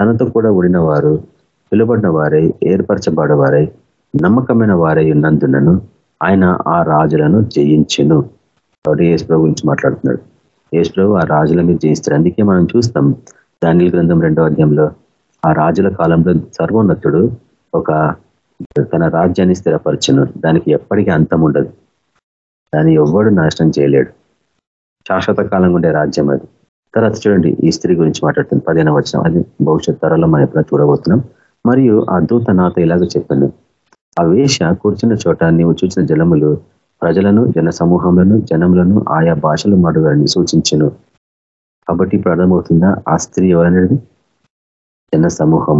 తనతో కూడా ఉడిన వారు పిలువబడిన వారై ఏర్పరచబడవారై నమ్మకమైన వారై ఉన్నందునను ఆయన ఆ రాజులను జయించును. కాబట్టి యేసు ప్రభు గురించి మాట్లాడుతున్నాడు. యేసు ప్రభు ఆ రాజుల మీద జయిస్తారు. అందుకే మనం చూస్తాం దానిల గ్రంథం రెండో అధ్యాయంలో ఆ రాజుల కాలంలో సర్వోన్నతుడు ఒక తన రాజ్యాన్ని స్థిరపరచను. దానికి ఎప్పటికీ అంతం ఉండదు దాన్ని ఎవ్వడు నాశనం చేయలేడు. శాశ్వత కాలంగా ఉండే రాజ్యం అది. తర్వాత చూడండి ఈ స్త్రీ గురించి మాట్లాడుతుంది. పదిహేను వచ్చిన అది భవిష్యత్ తరలో మనం ఎప్పుడైనా చూడబోతున్నాం. మరియు ఆ దూత నాతో ఇలాగ చెప్పాను ఆ వేష కూర్చున్న చోట నీవు చూసిన జలములు ప్రజలను జన సమూహములను జనములను ఆయా భాషలు మాడుగారని సూచించను. కాబట్టి ప్రారంభమవుతుందా ఆ స్త్రీ ఎవరనేది? జన సమూహం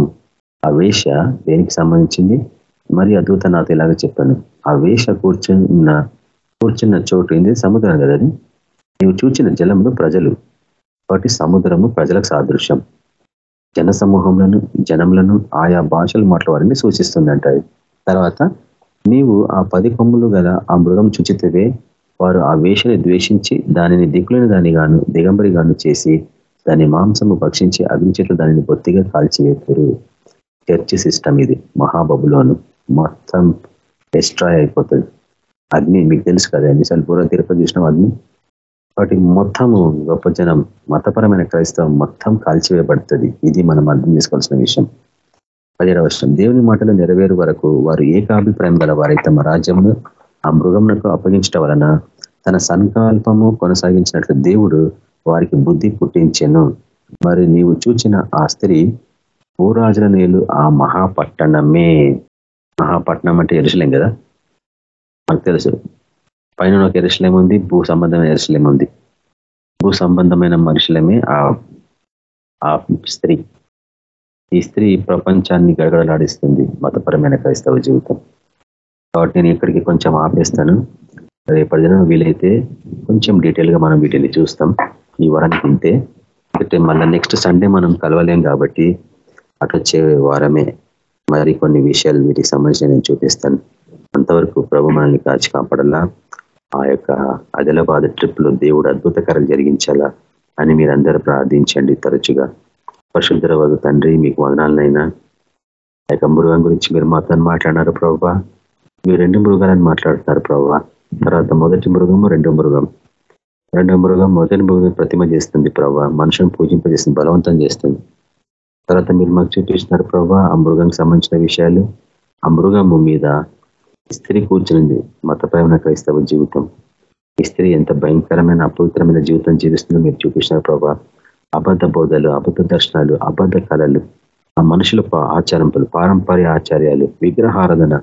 ఆ వేష దేనికి సంబంధించింది? మరి అద్భుత నాతో ఇలాగ చెప్పాను ఆ వేష కూర్చున్న కూర్చున్న చోటు ఏంది? సముద్రం కదా అది. నీవు చూచిన జలము ప్రజలు కాబట్టి సముద్రము ప్రజలకు సాదృశ్యం. జన సమూహంలను జనములను ఆయా భాషలు మాట్లాడాలని సూచిస్తుందంట తర్వాత నీవు ఆ పది కొమ్ములు గల ఆ మృగం చుచితవే వారు ఆ వేషని ద్వేషించి దానిని దిక్కులేని దాని గాను దిగంబరి గాను చేసి దాని మాంసము భక్షించి అగ్నిచేట్లు దానిని బొత్తిగా కాల్చివేతురు. చర్చ్ సిస్టమ్ ఇది మహాబబులోను. మొత్తం డిస్ట్రాయ్ అయిపోతుంది. అగ్ని మీకు తెలుసు కదా ఎన్నిసార్లు పూర్వ తిరుపతి చూసినాం అగ్ని? వాటి మొత్తము గొప్ప జనం మతపరమైన క్రైస్తవం మొత్తం కాల్చివేయబడుతుంది. ఇది మనం అర్థం చేసుకోవాల్సిన విషయం. పదిహేడవ వర్షం దేవుని మాటలు నెరవేరు వరకు వారు ఏకాభిప్రాయం గల వారి తమ రాజ్యమును ఆ మృగమునకు అప్పగించడం వలన తన సంకల్పము కొనసాగించినట్లు దేవుడు వారికి బుద్ధి పుట్టించెను. మరి నీవు చూచిన ఆ స్త్రీ భూరాజుల నీళ్ళు ఆ మహాపట్టణమే. మహాపట్నం అంటే ఎరుసలేం కదా? మనకు తెలుసు. పైన ఒక ఎరుసలేం ఉంది భూ సంబంధమైన ఎరుసలేం ఉంది. భూ సంబంధమైన మనుషులమే ఆ ఆ స్త్రీ. ఈ స్త్రీ ప్రపంచాన్ని గడగడలాడిస్తుంది మతపరమైన క్రైస్తవ జీవితం. కాబట్టి నేను ఇక్కడికి కొంచెం ఆపేస్తాను. రేపటి దినం వీలైతే కొంచెం డీటెయిల్గా మనం వీటిని చూస్తాం. ఈ వారానికి ఉంటే అయితే మళ్ళీ నెక్స్ట్ సండే మనం కలవలేం కాబట్టి అటొచ్చే వారమే మరి కొన్ని విషయాలు వీటికి సంబంధించి నేను చూపిస్తాను. అంతవరకు ప్రభు మనల్ని కాచి కాపాడాలా. ఆ యొక్క ఆదిలాబాద్ ట్రిప్లో దేవుడు అద్భుతకరం జరిగించాలా అని మీరందరూ ప్రార్థించండి తరచుగా. పరిశుద్ధర వగు తండ్రి మీకు వదనాలనైనా. ఆ యొక్క మృగం గురించి మీరు మాతో మాట్లాడినారు ప్రభావ మీరు రెండు మృగాలను మాట్లాడుతున్నారు ప్రభావ తర్వాత మొదటి మృగము రెండో మృగం. రెండో మృగం మొదటి మృగం ప్రతిమ చేస్తుంది ప్రభావ మనుషులను పూజింపజేస్తుంది బలవంతం చేస్తుంది. తర్వాత మీరు మాకు చూపిస్తున్నారు ప్రభావ ఆ మృగంకి సంబంధించిన విషయాలు. ఆ మృగము మీద స్త్రీ కూర్చునింది. మతపరమైన క్రైస్తవ జీవితం. ఈ స్త్రీ ఎంత భయంకరమైన అపవిత్రమైన జీవితం జీవిస్తుందో మీరు చూపించినారు ప్రభా. అబద్ధ బోధలు అబద్ధ దర్శనాలు అబద్ధ కళలు ఆ మనుషుల ఆచారంపులు పారంపర్య ఆచార్యాలు విగ్రహారాధన.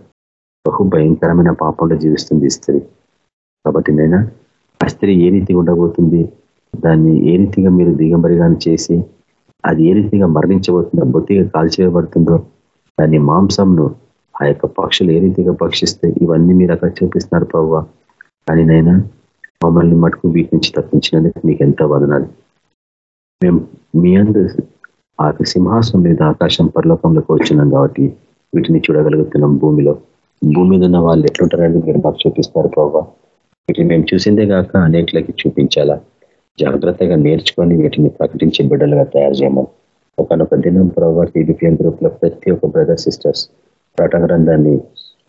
బహు భయంకరమైన పాపంలో జీవిస్తుంది స్త్రీ. కాబట్టి నైనా ఆ స్త్రీ ఏ రీతిగా ఉండబోతుంది? దాన్ని ఏ రీతిగా మీరు దిగంబరిగాని చేసి అది ఏ రీతిగా మరణించబోతుందో బొత్తిగా కాల్చివేయబడుతుందో దాన్ని మాంసంను ఆ యొక్క పక్షులు ఏ రీతిగా పక్షిస్తే ఇవన్నీ మీరు అక్కడ చూపిస్తున్నారు ప్రవ్వ? కానీ నైనా మమ్మల్ని మటుకు వీటి నుంచి తప్పించినందుకు మీకు ఎంతో వదనాలు. మేము మీ అందరు ఆ సింహాసనం మీద ఆకాశం పరలోకంలోకి వచ్చినాం కాబట్టి వీటిని చూడగలుగుతున్నాం భూమిలో. భూమి మీద ఉన్న వాళ్ళు ఎట్లుంటారని మీరు మాకు చూపిస్తారు ప్రవ్వ. వీటిని మేము చూసిందే కాక అనేకులకి చూపించాలా? జాగ్రత్తగా నేర్చుకొని వీటిని ప్రకటించే బిడ్డలుగా తయారు చేయమని. ఒకనొక దినం ప్రభావ టీడీపీఎం గ్రూప్లో ప్రతి ఒక్క బ్రదర్ సిస్టర్స్ ప్రకటన గ్రంథాన్ని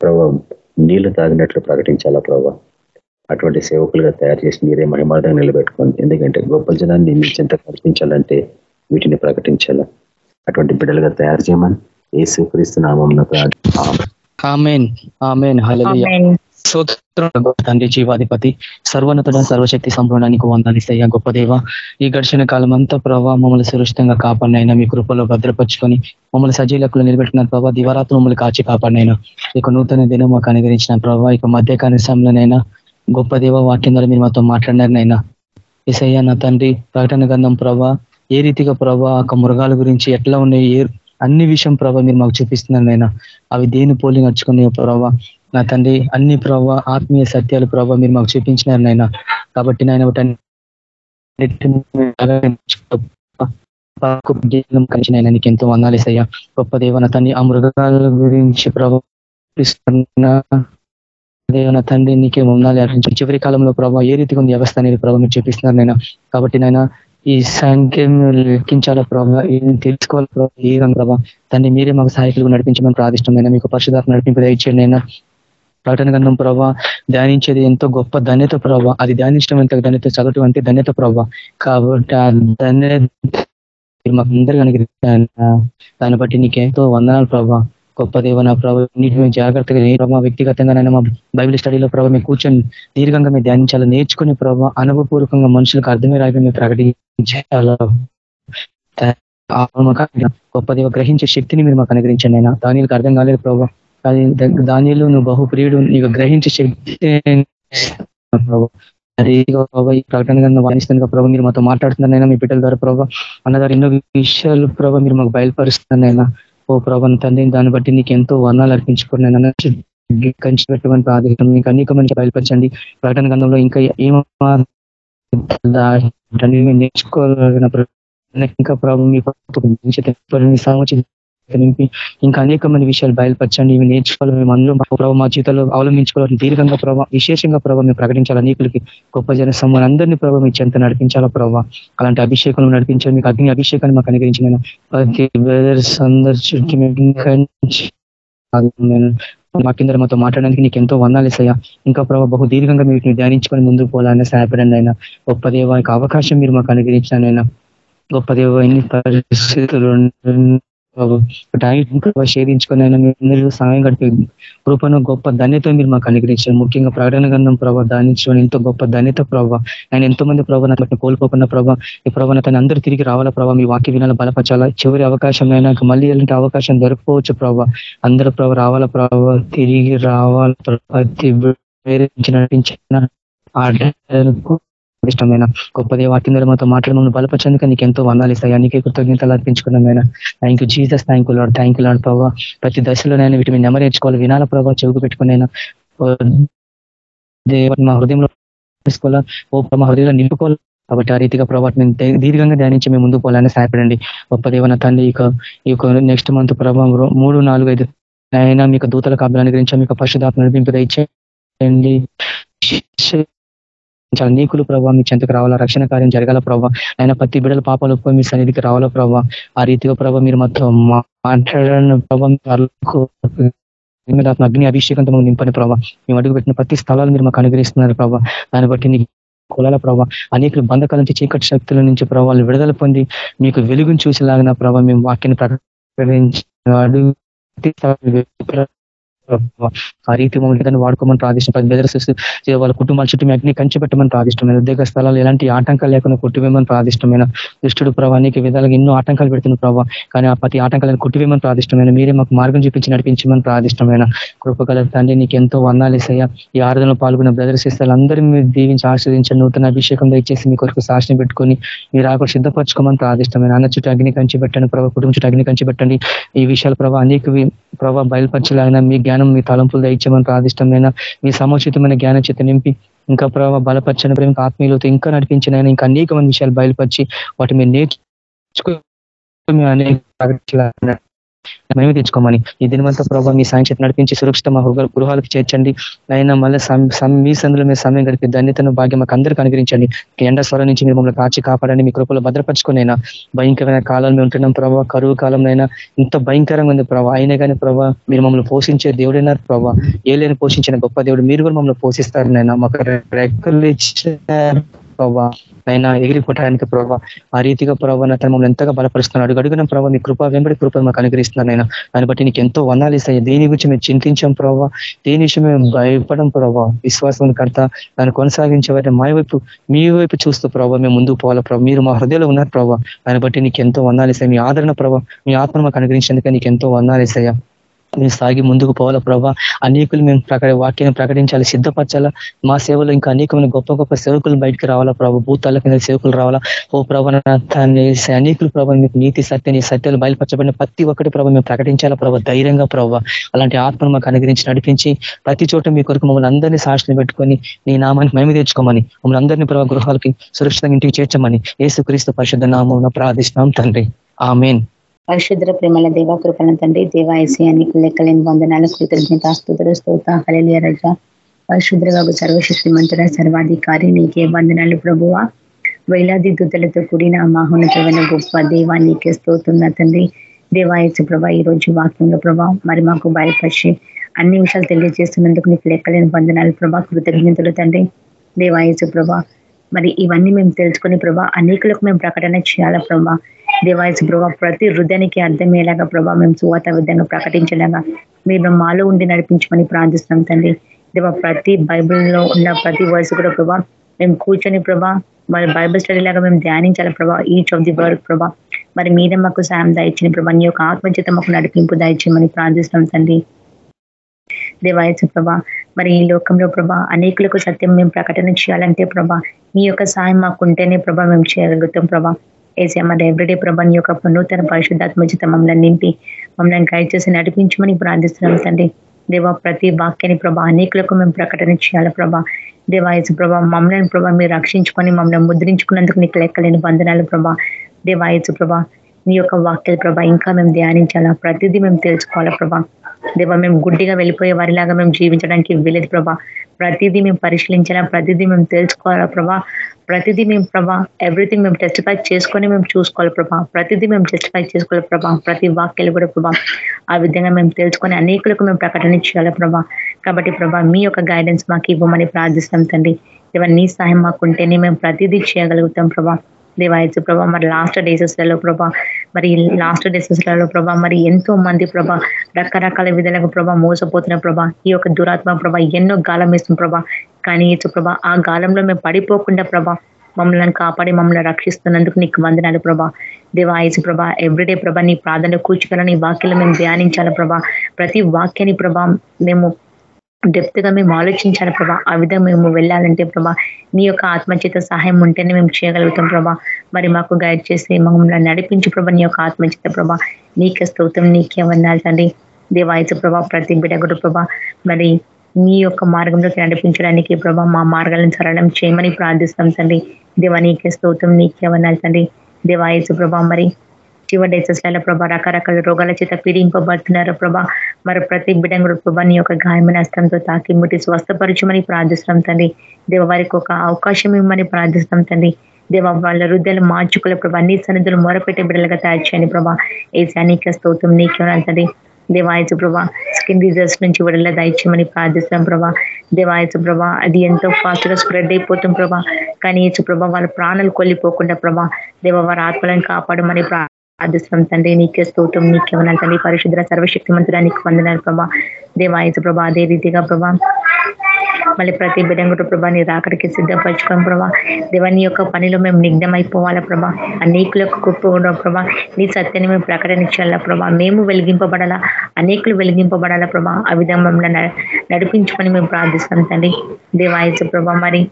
ప్రభావం నీళ్ళు తాగినట్లు ప్రకటించాలా ప్రభావ అటువంటి సేవకులుగా తయారు చేసి మీరే మహిమార్థంగా నిలబెట్టుకోండి. ఎందుకంటే గొప్ప జనాన్ని మీ చెంత కల్పించాలంటే వీటిని ప్రకటించాలా? అటువంటి బిడ్డలుగా తయారు చేయమని ఏసు క్రీస్తు నామం ఆమెన్ తండ్రి జీవాధిపతి సర్వనతుడ సర్వశక్తి సంపూర్ణానికి వందాలిస్తయ్యా గొప్ప దేవ ఈ ఘర్షణ కాలం అంతా ప్రభావ మమ్మల్ని సురక్షితంగా కాపాడినైనా మీ కృపలో భద్రపరుచుకొని మమ్మల్ని సజీలకులు నిలబెట్టిన ప్రభావ దివారాత్రి మమ్మల్ని కాచి కాపాడినైనా ఇక నూతన దినం మాకు అనుగ్రహించిన ప్రభావ ఇక మధ్య కనీసంలోనైనా గొప్ప దేవ వాక్యం ద్వారా మీరు మాతో మాట్లాడినారనైనా ఎసయ్యా నా తండ్రి ప్రకటన గంధం ప్రభా ఏ రీతిగా ప్రభా ఒక మృగాల గురించి ఎట్లా ఉన్నాయి ఏ అన్ని విషయం ప్రభావ మీరు మాకు చూపిస్తున్నారనైనా అవి దేని పోలి నడుచుకునే ప్రభావ నా తండ్రి అన్ని ప్రభావ ఆత్మీయ సత్యాలు ప్రభావ మీరు మాకు చూపించినారు నాయన కాబట్టి నాయన కలిసిన నీకు ఎంతో వందాలేసయ్యా గొప్ప దేవన తండ్రి ఆ మృగాల గురించి ప్రభావిస్తున్న దేవన తండ్రి నీకే వందాలి అర్పించి చివరి కాలంలో ప్రభావ ఏ రీతిగా ఉంది వ్యవస్థ అనేది ప్రభావ మీరు చూపిస్తున్నారు నేను కాబట్టి నాయన ఈ సంఖ్యం లెక్కించాల ప్రభావ తెలుసుకోవాలి ప్రభావ ఏ ప్రభావ తండ్రి మీరే మాకు సహాయకులు నడిపించమని ప్రాదిష్టమైన మీకు పరిశుధాత్మ నడిపింపు దయచేయండి అయినా ప్రకటన గంధం ప్రభావ ధ్యానించేది ఎంతో గొప్ప ధన్యత ప్రభావ అది ధ్యానించడం ఎంత ధన్యత చదవటం అంతే ధన్యత ప్రభావ కాబట్టి ఆ ధన్యత మాకు దాన్ని బట్టి నీకేంతో వందనాలు ప్రభావ గొప్ప దేవ నా ప్రభావ నీటి జాగ్రత్తగా ప్రభావ వ్యక్తిగతంగా నైనా మా బైబిల్ స్టడీలో ప్రభావ మేము కూర్చొని దీర్ఘంగా మేము ధ్యానించాలి నేర్చుకునే ప్రభావ అనుభవపూర్వకంగా మనుషులకు అర్థమే రాగా మేము ప్రకటించాల గొప్ప దేవ గ్రహించే శక్తిని మీరు మాకు అనుగ్రహించండి అయినా దానికి అర్థం కాలేదు ప్రభావ కానీ దానిలో నువ్వు బహుప్రియుడు నీకు గ్రహించే శక్తి ప్రభావ ప్రభావ ఈ ప్రకటన కన్నా వాణిస్తున్న ప్రభావ మీరు మాతో మాట్లాడుతున్నారైనా మీ బిడ్డల ద్వారా ప్రభావ అన్న ద్వారా ఎన్నో విషయాలు ప్రభావ మీరు మాకు బయలుపరుస్తున్నారైనా ఓ ప్రభావ తండ్రి దాన్ని బట్టి నీకు ఎంతో వర్ణాలు అర్పించుకున్నాను. కంచి పెట్టమని ప్రాధాన్యం మీకు అనేక మంది బయలుపరచండి. ప్రకటన గంధంలో ఇంకా ఏమీ నేర్చుకోవాలన్న ఇంకా ప్రభావం మీ నింపి ఇంకా అనేక మంది విషయాలు బయలుపరచండి. ఇవి నేర్చుకోవాలి. మేము అందరూ ప్రభావ మా జీవితంలో అవలంబించుకోవాలి. దీర్ఘంగా ప్రభావ విశేషంగా ప్రభావ మేము ప్రకటించాలి. అనేకులకి గొప్ప జన సమూహం అందరినీ ప్రభావ మీ చెంత నడిపించాలా ప్రభావ? అలాంటి అభిషేకం నడిపించాలి మీకు అగ్ని అభిషేకాన్ని మాకు అనుగ్రహించిన ప్రతి బ్రదర్స్ అందరి చుట్టూ మా కింద మాతో మాట్లాడడానికి నీకు ఎంతో వందాలు ఇస్తాయా ఇంకా ప్రభావ బహు దీర్ఘంగా మీరు ధ్యానించుకొని ముందుకు పోవాలని సహాయపడండి అయినా గొప్ప దేవ అవకాశం మీరు మాకు అనుగ్రహించినైనా గొప్ప దేవ ఎన్ని పరిస్థితులు షేధించుకొని అయినా మీరు సమయం గడిపే కృపను గొప్ప ధన్యత మీరు మాకు అనుగ్రహించారు. ముఖ్యంగా ప్రకటన గంధం ప్రభావ దానించడం ఎంతో గొప్ప ధన్యత ప్రభావ ఆయన ఎంతో మంది ప్రభావ కోల్పోకున్న ప్రభావ ఈ ప్రభావ తను అందరూ తిరిగి రావాల ప్రభావ మీ వాక్య వినాలి బలపరచాలా? చివరి అవకాశం అయినా మళ్ళీ ఎలాంటి అవకాశం దొరకపోవచ్చు ప్రభావ అందరూ ప్రభావ రావాల ప్రభావ తిరిగి రావాల ప్రతి నటించిన ఇష్టమైన గొప్ప దేవాక్యం మాతో మాట్లాడి మమ్మల్ని నీకు ఎంతో వందాలు ఇస్తాయి. నీకే కృతజ్ఞతలు అర్పించుకున్నామైనా thank you Jesus thank you Lord thank you Lord ప్రభావ ప్రతి దశలోనైనా వీటిని మీద నెమరేర్చుకోవాలి. వినాల ప్రభావ చెవుకు పెట్టుకునే మా హృదయంలో తీసుకోవాలా? ఓ మా హృదయంలో నింపుకోవాలి? కాబట్టి ఆ రీతిగా ప్రభావం మేము దీర్ఘంగా ధ్యానించి మేము ముందుకు పోవాలని సహాయపడండి. గొప్ప దేవన తండ్రి ఇక ఈ నెక్స్ట్ మంత్ ప్రభావం మూడు నాలుగు ఐదు అయినా మీకు దూతల కాపులను గురించి మీకు పరిశుధాత్మ నడిపింపు దయచేయండి చాలా నీకులు ప్రభావ మీ చెంతకు రావాలా? రక్షణ కార్యం జరగాల ప్రభావ ఆయన ప్రతి బిడల పాపాలు ఒప్పుకొని మీ సన్నిధికి రావాలా ప్రభావ ఆ రీతిగా ప్రభావ మీరు మొత్తం మాట్లాడని ప్రభావం అగ్ని అభిషేకంతో మనం నింపని ప్రభావ మేము అడుగు పెట్టిన ప్రతి స్థలాలు మీరు మాకు అనుగ్రహిస్తున్నారు ప్రభావ దాన్ని బట్టి నీ కులాల ప్రభావ అనేక బంధకాల నుంచి చీకటి శక్తుల నుంచి ప్రభావాలు విడుదల పొంది మీకు వెలుగును చూసేలాగిన ప్రభావ మేము వాక్యాన్ని ప్రకటించి అడుగు ఆ రీతి మమ్మల్ని వాడుకోమని ప్రార్థిష్టం బెదరస్ వాళ్ళ కుటుంబాల చుట్టూ అగ్ని కంచి పెట్టమని ప్రార్థిష్టమైన ఉద్యోగ స్థలాలు ఎలాంటి ఆటంకాలు లేకుండా కొట్టివేమని ప్రార్థిష్టమైన దుష్టుడు ప్రభావానికి విధాలుగా ఎన్నో ఆటంకాలు పెడుతున్న ప్రభావ కానీ ఆ ప్రతి ఆటంకాలను కొట్టివేమని ప్రార్థిష్టమైన మీరే మాకు మార్గం చూపించి నడిపించమని ప్రార్థిష్టమైన కృపగల తండ్రి నీకు ఎంతో వందాలు ఈ ఆరాధనలో పాల్గొన్న బ్రదర్స్ ఇస్తారు అందరూ మీరు దీవించి ఆశ్రదించండి నూతన అభిషేకం దయచేసి మీ కొరకు సాక్షిని పెట్టుకొని మీరు ఆకు సిద్ధపరచుకోమని ప్రార్థిష్టమైన అన్న చుట్టూ అగ్ని కంచి పెట్టండి. ప్రభావ కుటుంబం చుట్టూ అగ్ని కంచి పెట్టండి. ఈ విషయాలు ప్రభావ అనేక ప్రభావ బయలుపరచలాగిన మీ జ్ఞానం మీ తలంపులు దయచేయమని ప్రాదిష్టమైన మీ సముచితమైన జ్ఞాన చేత నింపి ఇంకా ప్రభావ బలపరచని ప్రేమ ఆత్మీయులతో ఇంకా నడిపించిన ఇంకా అనేక మంది విషయాలు బయలుపరిచి వాటి మీరు నేర్చుకో అనేక మేము తెచ్చుకోమని. ఈ దినవంతా ప్రభావ మీ సాయం చేతి నడిపించి సురక్షిత మా గృహాలకు చేర్చండి. అయినా మళ్ళీ మీ సందులో మీ సమయం గడిపి ధన్యతను భాగ్యం మాకు అందరికీ అనుగ్రహించండి. ఎండ స్వరం నుంచి మీరు మమ్మల్ని కాచి కాపాడండి మీ కృపలో భద్రపరచుకునైనా. భయంకరమైన కాలంలో ఉంటున్నాం ప్రభావ కరువు కాలంలో ఇంత భయంకరంగా ఉంది ప్రభావ అయినా కానీ ప్రభావ మీరు మమ్మల్ని పోషించే దేవుడైనారు ప్రభావ ఏ లేని పోషించిన గొప్ప దేవుడు మీరు కూడా మమ్మల్ని పోషిస్తారు నైనా మాకు రెక్కలు ఇచ్చారు. ప్రభావ నైనా ఎగిరిపోవటానికి ప్రభావ ఆ రీతిగా ప్రభావ తను మమ్మల్ని ఎంతగా బలపరుస్తున్నాడు. అడుగున ప్రభావ మీ కృప వెంబడి కృప మాకు అనుగ్రహిస్తున్నాను ఆయన దాన్ని బట్టి నీకు ఎంతో వందాలు ఇస్తాయి. దేని గురించి మేము చింతించాం ప్రభావ దేని విషయం మేము భయపడం ప్రభావ విశ్వాసం కర్త దాన్ని కొనసాగించే మా వైపు మీ వైపు చూస్తూ ప్రభావ మేము ముందుకు పోవాలా ప్రభావ మీరు మా హృదయంలో ఉన్నారు ప్రభావ దాన్ని బట్టి నీకు ఎంతో వందాలు ఇస్తాయి. మీ ఆదరణ ప్రభావ మీ ఆత్మ మాకు అనుగ్రహించేందుకే నీకు ఎంతో వందాలు ఇస్తాయా. మేము సాగి ముందుకు పోవాలా ప్రభా? అనేకులు మేము ప్రకట వాక్యాన్ని ప్రకటించాలి సిద్ధపరచాలా? మా సేవలో ఇంకా అనేకమైన గొప్ప గొప్ప సేవకులు బయటకు రావాలా ప్రభు? భూతాల కింద సేవకులు రావాలా? ఓ ప్రభావ అనేకులు ప్రభావ మీకు నీతి సత్యని సత్యాలు బయలుపరచబడిన ప్రతి ఒక్కటి ప్రభావ మేము ప్రకటించాలా ప్రభావ ధైర్యంగా ప్రభావ అలాంటి ఆత్మను మాకు అనుగ్రహించి నడిపించి ప్రతి చోట మీ కొరకు మమ్మల్ని అందరినీ సాక్షిని పెట్టుకొని నీ నామానికి మేము తెచ్చుకోమని మమ్మల్ని అందరినీ ప్రభావ గృహాలకి సురక్షితంగా ఇంటికి చేర్చమని ఏసుక్రీస్తు పరిశుద్ధ నామం ప్రార్థిస్తున్నాం తండ్రి. ఆమెన్. పరిశుద్ర ప్రేమల దేవ కృపణ తండ్రి దేవాయసయానికి లెక్కలేని వందనాలు కృతజ్ఞత స్థుతులు స్తోత హళలియ రజ. పరిశుద్ర సర్వశక్తి మంతుల సర్వాధికారి నీకే వందనాలు ప్రభువ. వేలాది దుద్దలతో కూడిన మహోన్నతమైన గొప్ప దేవా నీకే స్తోతున్న తండ్రి. దేవాయసు ప్రభా ఈ రోజు వాక్యంలో ప్రభా మరి మాకు బయలుపరిచి అన్ని విషయాలు తెలియజేస్తున్నందుకు నీకు లెక్కలేని వందనాలు ప్రభా కృతజ్ఞతలు తండ్రి. దేవాయసు ప్రభా మరి ఇవన్నీ మేము తెలుసుకుని ప్రభా అనేకులకు మేము ప్రకటన చేయాలా ప్రభా? దేవాయసు ప్రభా ప్రతి హృదయానికి అర్థమయ్యేలాగా ప్రభా మేము సువాత విధంగా ప్రకటించేలాగా మీరు మాలో ఉండి నడిపించమని ప్రార్థిస్తున్నాం తండ్రి. దేవా ప్రతి బైబిల్లో ఉన్న ప్రతి వర్స్ కూడా ప్రభా మేము కూర్చొని ప్రభా మరి బైబిల్ స్టడీ లాగా మేము ధ్యానించాలి ప్రభా ఈచ్ ఆఫ్ ది వర్డ్ ప్రభా. మరి మీరే మాకు సాయం దాయించిన ప్రభా నీ యొక్క ఆత్మచేత మాకు నడిపింపు దాయించమని ప్రార్థిస్తున్నాం తండ్రి. దేవాయసు ప్రభా మరి ఈ లోకంలో ప్రభా అనేకులకు సత్యం మేము ప్రకటన చేయాలంటే ప్రభా నీ యొక్క సాయం మాకు ఉంటేనే ప్రభా మేము చేయగలుగుతాం ప్రభా. ఏసీ మరి ఎవ్రీడే ప్రభా నీ యొక్క నూతన పరిశుద్ధాత్మచిత మమ్మల్ని నింపి మమ్మల్ని గైడ్ చేసి నడిపించమని ప్రార్థిస్తున్నాం తండ్రి. దేవా ప్రతి వాక్యాన్ని ప్రభా అనేకులకు మేము ప్రకటన చేయాలి ప్రభా దేవాయసు ప్రభా మమ్మల్ని ప్రభా మీరు రక్షించుకొని మమ్మల్ని ముద్రించుకున్నందుకు నీకు లెక్కలేని బంధనాలు ప్రభా. దేవాయసు ప్రభా నీ యొక్క వాక్యాల ప్రభా ఇంకా మేము ధ్యానించాలా? ప్రతిదీ మేము తెలుసుకోవాలా ప్రభా. దేవా మేము గుడ్డిగా వెళ్ళిపోయే వారిలాగా మేము జీవించడానికి వీలేదు ప్రభా. ప్రతిదీ మేము పరిశీలించాలా ప్రతిదీ మేము తెలుసుకోవాలా ప్రభా. ప్రతిదీ మేము ప్రభా ఎవ్రీథింగ్ మేము టెస్టిఫై చేసుకొని మేము చూసుకోవాలి ప్రభా. ప్రతిదీ మేము టెస్టిఫై చేసుకోవాలి ప్రభా. ప్రతి వాక్యాలు కూడా ప్రభా ఆ విధంగా మేము తెలుసుకొని అనేకులకు మేము ప్రకటన చేయాలి ప్రభా. కాబట్టి ప్రభా మీ యొక్క గైడెన్స్ మాకు ఇవ్వమని ప్రార్థిస్తాం తండ్రి. ఇవన్నీ నీ సహాయం మాకుంటేనే మేము ప్రతిదీ చేయగలుగుతాం ప్రభా. దేవాయచు ప్రభా మరి లాస్ట్ డేసెస్లలో ప్రభా మరి లాస్ట్ డేసెస్లలో ప్రభా మరి ఎంతో మంది ప్రభా రకరకాల విధాలకు ప్రభా మోసపోతున్న ప్రభా ఈ యొక్క దురాత్మ ప్రభా ఎన్నో గాలం వేస్తుంది ప్రభా కానీ ఇచ్చు ప్రభా ఆ గాలంలో మేము పడిపోకుండా ప్రభా మమ్మల్ని కాపాడి మమ్మల్ని రక్షిస్తున్నందుకు నీకు వందనాలు ప్రభా. దేవాయసు ప్రభా ఎవ్రీడే ప్రభా నీ ప్రార్థన కూర్చుకోవాలని వాక్యాలు మేము ధ్యానించాలి ప్రభా. ప్రతి వాక్యాన్ని ప్రభా మేము డెప్త్గా మేము ఆలోచించాలి ప్రభా. ఆ విధంగా మేము వెళ్ళాలంటే ప్రభా నీ యొక్క ఆత్మచేత సహాయం ఉంటేనే మేము చేయగలుగుతాం ప్రభా. మరి మాకు గైడ్ చేసి మమ్మల్ని నడిపించి ప్రభా నీ యొక్క ఆత్మచేత ప్రభా. నీకే స్తోత్రం నీకే వందాలి తండ్రి. దేవాయచ ప్రభా ప్రతి బిడ కూడా ప్రభా మరి నీ యొక్క మార్గంలోకి నడిపించడానికి ప్రభా మా మార్గాలను సరళం చేయమని ప్రార్థిస్తాం తండ్రి. దేవా నీకే స్తోత్రం నీకే వందాలి తండ్రి. దేవాయచ ప్రభా మరి చివరి డేసెస్లలో ప్రభా రకరకాల రోగాల చేత పీడింపబడుతున్నారు ప్రభా. మరి ప్రతి బిడంగుడు ప్రభా నీ యొక్క గాయమైన హస్తంతో తాకి ముట్టి స్వస్థపరచమని ప్రార్థిస్తున్నాం తండ్రి. దేవ వారికి ఒక అవకాశం ఇవ్వమని ప్రార్థిస్తున్నాం తండ్రి. దేవ వాళ్ళ హృదయాలు మార్చుకుల ప్రభా. నీ సన్నిధులు మొరపెట్టే బిడ్డలుగా తయారు చేయండి ప్రభా. ఏ నీకే స్తోత్రం నీకే తండ్రి. దేవాయచు ప్రభా స్కిన్ డిజీజెస్ నుంచి విడుదల దయచేయమని ప్రార్థిస్తాం ప్రభా. దేవాయసు ప్రభా అది ఎంతో ఫాస్ట్గా స్ప్రెడ్ అయిపోతుంది ప్రభా. కానీ యేసు ప్రభా వాళ్ళ ప్రాణాలు కొల్లిపోకుండా ప్రభా దేవ వారి ఆత్మలను కాపాడమని ప్రార్థిస్తాం తండ్రి నీకే స్తోత్రం నీకే వందనాలు తండ్రి పరిశుద్ర సర్వశక్తి మంత్రానికి వందనాలు ప్రభా. దేవాయసు ప్రభా అదే రీతిగా ప్రభా. మళ్ళీ ప్రతి బిడంగుడు ప్రభా నీ రాకడికి సిద్ధపరచుకోం ప్రభా. దేవాని యొక్క పనిలో మేము నిగ్నమైపోవాలా ప్రభా. అనేకులకు గొప్ప ప్రభా నీ సత్యాన్ని మేము ప్రకటించాలా ప్రభా. మేము వెలిగింపబడాలా అనేకులు వెలిగింపబడాలా ప్రభా. ఆ విధంగా మమ్మల్ని నడిపించుకొని మేము ప్రార్థిస్తాం తండ్రి. దేవాయసు ప్రభా మరి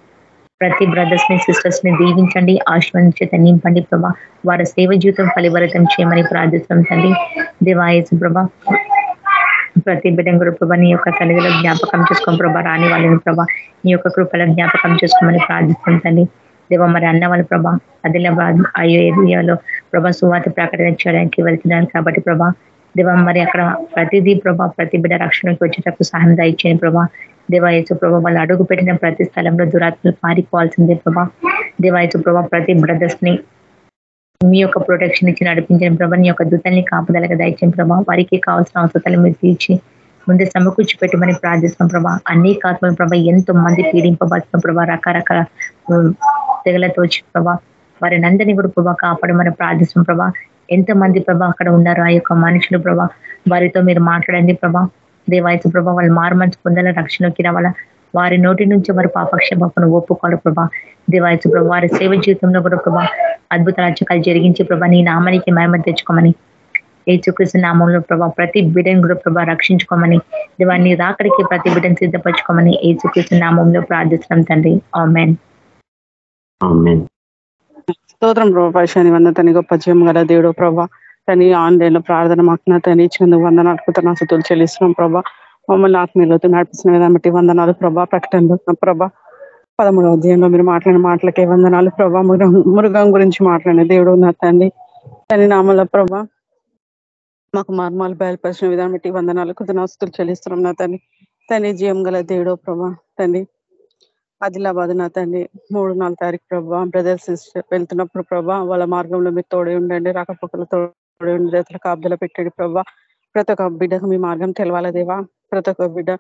ప్రతి బ్రదర్స్ని సిస్టర్స్ని దీవించండి ఆశ్రమించేత నింపండి ప్రభా. వారి సేవ జీవితం ఫలిభరితం చేయమని ప్రార్థిస్తాం తండ్రి. దేవాయచు ప్రభా ప్రతి బిడ్డం కూడా ప్రభా నీ యొక్క తల్లిలో జ్ఞాపకం చేసుకోండి ప్రభా రాని వాళ్ళని ప్రభా నీ యొక్క కృపల జ్ఞాపకం చేసుకోమని ప్రార్థిస్తాం తండ్రి. దేవ మరి అన్న వాళ్ళ ప్రభా ఆదిలాబాద్ అయ్యో ఏరియాలో ప్రభా సువాత ప్రకటన చేయడానికి వెళ్తున్నారు కాబట్టి ప్రభా దేవ మరి అక్కడ ప్రతిదీ ప్రభా ప్రతి బిడ్డ రక్షణకి వచ్చేటప్పుడు సహాయం దాయించని ప్రభా. దేవాయచు ప్రభా వాళ్ళు అడుగు పెట్టిన ప్రతి స్థలంలో దురాత్మలు పారిపోవాల్సిందే ప్రభా. దేవాయచు ప్రభా ప్రతి బ్రదర్స్ని మీ యొక్క ప్రొటెక్షన్ ఇచ్చి నడిపించిన ప్రభా నీ యొక్క దూతల్ని కాపుదలగా దయచిన ప్రభా. వారికి కావాల్సిన అవసరాలు మీరు తీర్చి ముందే సమకూర్చి పెట్టమని ప్రార్థిస్తున్నాం ప్రభా. అనేక ఆత్మల ప్రభా ఎంతో మంది పీడింపబడుతున్న ప్రభా రకరకాల తెగలతో వచ్చి ప్రభా వారిని అందరినీ కూడా ప్రభా కాపాడమని ప్రార్థిస్తున్నాం ప్రభా. ఎంత మంది ప్రభా అక్కడ ఉన్నారు? ఆ యొక్క మనుషులు ప్రభా వారితో మీరు మాట్లాడండి ప్రభా. దేవాయసు ప్రభా వాళ్ళు మారుమంచి పొందాల రక్షణకి రావాలా? వారి నోటి నుంచి వారి పాపక్షేపను ఒప్పుకోవాలి ప్రభా. దేవాయసు ప్రభా వారి సేవ జీవితంలో కూడా ప్రభా అద్భుత రాజ్యకాలు జరిగించి ప్రభా నీ నామానికి మహిమ తెచ్చుకోమని. ఏచుకృష్ణ నామంలో ప్రభా ప్రతి బిడ్డను కూడా ప్రభా రక్షించుకోమని. దేవాన్ని రాకడికి ప్రతి బిడ్డను సిద్ధపరచుకోమని ఏచుకృష్ణ నామంలో ప్రార్థిస్తున్నాం తండ్రి. ఆమెన్. స్తోత్రం ప్రభా పరిశాని వంద తని గొప్ప జయం గల దేవుడు ప్రభా. తని ఆన్లైన్లో ప్రార్థన మాకు తని ఇచ్చినందుకు వందనాలు కృతజ్ఞతలు చెల్లిస్తున్నాం ప్రభా. మమ్మల్ని ఆత్మీయులతో నడిపిస్తున్న విధానం బట్టి వందనాలు ప్రభా ప్రకటనలు ప్రభా. పదమూడవ అధ్యాయంలో మీరు మాట్లాడిన మాటలకే వందనాలు ప్రభా. మృగం గురించి మాట్లాడిన దేవుడు నా తండ్రి తని నామల ప్రభా మాకు మర్మాలు బయలుపరిచిన విధానం బట్టి వందనాలు కృతజ్ఞతలు చెల్లిస్తున్నాం నా తండ్రి తని జీవం గల దేవుడో ప్రభా తండ్రి ఆదిలాబాద్ నా తండ్రి మూడు నాలుగు తారీఖు ప్రభా బ్రదర్ సిస్టర్ వెళ్తున్నప్పుడు ప్రభా వాళ్ళ మార్గంలో మీరు తోడే ఉండండి రాకపోకలు తోడు రెండు రైతుల కాపుదల పెట్టాడు ప్రభా ప్రతి ఒక్క బిడ్డకు మీ మార్గం తెలవాల దేవా? ప్రతి ఒక్క బిడ్డ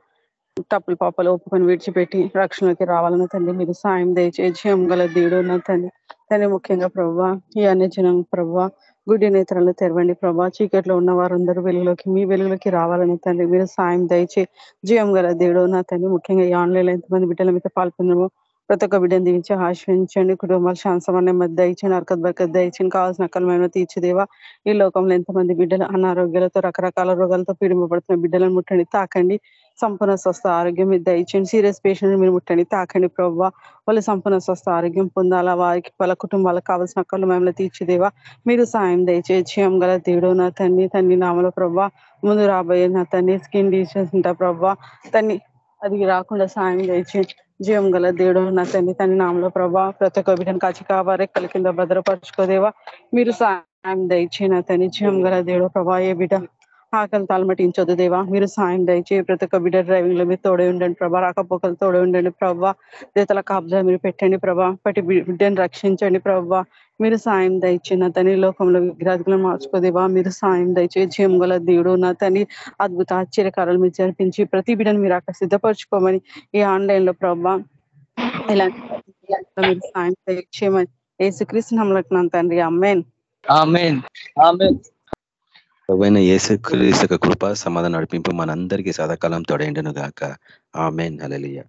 తప్పులు పాపలు ఒప్పుకొని విడిచిపెట్టి రక్షణకి రావాలన్న తండ్రి మీరు సాయం దయచేసి గల దేవుడు ఉన్న తండ్రి. తండ్రి ముఖ్యంగా ప్రభా ఈ అన్ని జనం ప్రభా గుడి నేత్రాలు తెరవండి ప్రభా చీకట్లో ఉన్న వారందరూ వెలుగులోకి మీ వెలుగులోకి రావాలని తండ్రి మీరు సాయం దయచే జీవం గల దేవుడు నా తండ్రి ముఖ్యంగా ఈ ఆన్లైన్ ఎంతమంది బిడ్డల మీద పాల్పొందము ప్రతి ఒక్క బిడ్డను దీవించి ఆశ్రయించండి కుటుంబాలు శాంతమనే మధ్య దయచండి అరకత్ బరకత్ దయచండి కావాల్సిన అక్కలమైన తీర్చిదేవా. ఈ లోకంలో ఎంతమంది బిడ్డలు అనారోగ్యాలతో రకరకాల రోగాలతో పీడింపబడుతున్న బిడ్డలను ముట్టండి తాకండి. సంపూర్ణ స్వస్థ ఆరోగ్యం మీద దయచండి సీరియస్ పేషెంట్ మీరు ముట్టండి తాకండి ప్రవ్వ. వాళ్ళు సంపూర్ణ స్వస్థ ఆరోగ్యం పొందాలా. వారికి వాళ్ళ కుటుంబాలకు కావాల్సిన అక్కలు మేము తీర్చిదేవా. మీరు సాయం దయచేయం గల దేవుడు నా తండ్రి తండ్రి నామల ప్రవ్వ. ముందు రాబోయే నా తండ్రి స్కిన్ డిసీజెస్ ఉంటా ప్రవ్వ. తన్ని అది రాకుండా సాయం దయచేయండి. జీవం గల దేవుడు నా తండ్రి తన నామలో ప్రభా ప్రతి ఒక్క బిడ్డను కాచి కావారే కలి కింద భద్రపరచుకోదేవా. మీరు సాయం దయచే నా తండ్రి జీవం గల దేవుడు ప్రభా ఏ బిడ్డ ఆకలి తాళమటించొద్దు దేవా. మీరు సాయం దయచే ప్రతి ఒక్క బిడ్డ డ్రైవింగ్లో మీరు తోడే ఉండండి ప్రభా రాకపోకలు తోడే ఉండండి ప్రభా. దేతల కాబ్జా మీరు పెట్టండి ప్రభా ప్రతి బిడ్డను రక్షించండి ప్రభా. మీరు సాయం దయచే నా తని లోకంలో విగ్రహాదులను మార్చుకోదేవా మీరు సాయం దయచే జీవం గల దేవుడు నా తని అద్భుత ఆశ్చర్యకారాలు మీరు జరిపించి ప్రతి బిడ్డను మీరు అక్కడ సిద్ధపరచుకోమని ఈ ఆన్లైన్లో ప్రభా ఇలాంటి మీరు సాయం దయచేయమని ఏసుక్రీస్తు నమ్మలకు తండ్రి. అమ్మేన్ ఆమెన్. ఆమెన్. ప్రభువైన యేసు క్రీస్తు కృప సమాధానం నడిపింపు మనందరికీ సదాకాలం తోడైండును గాక. ఆమెన్. హల్లెలూయా.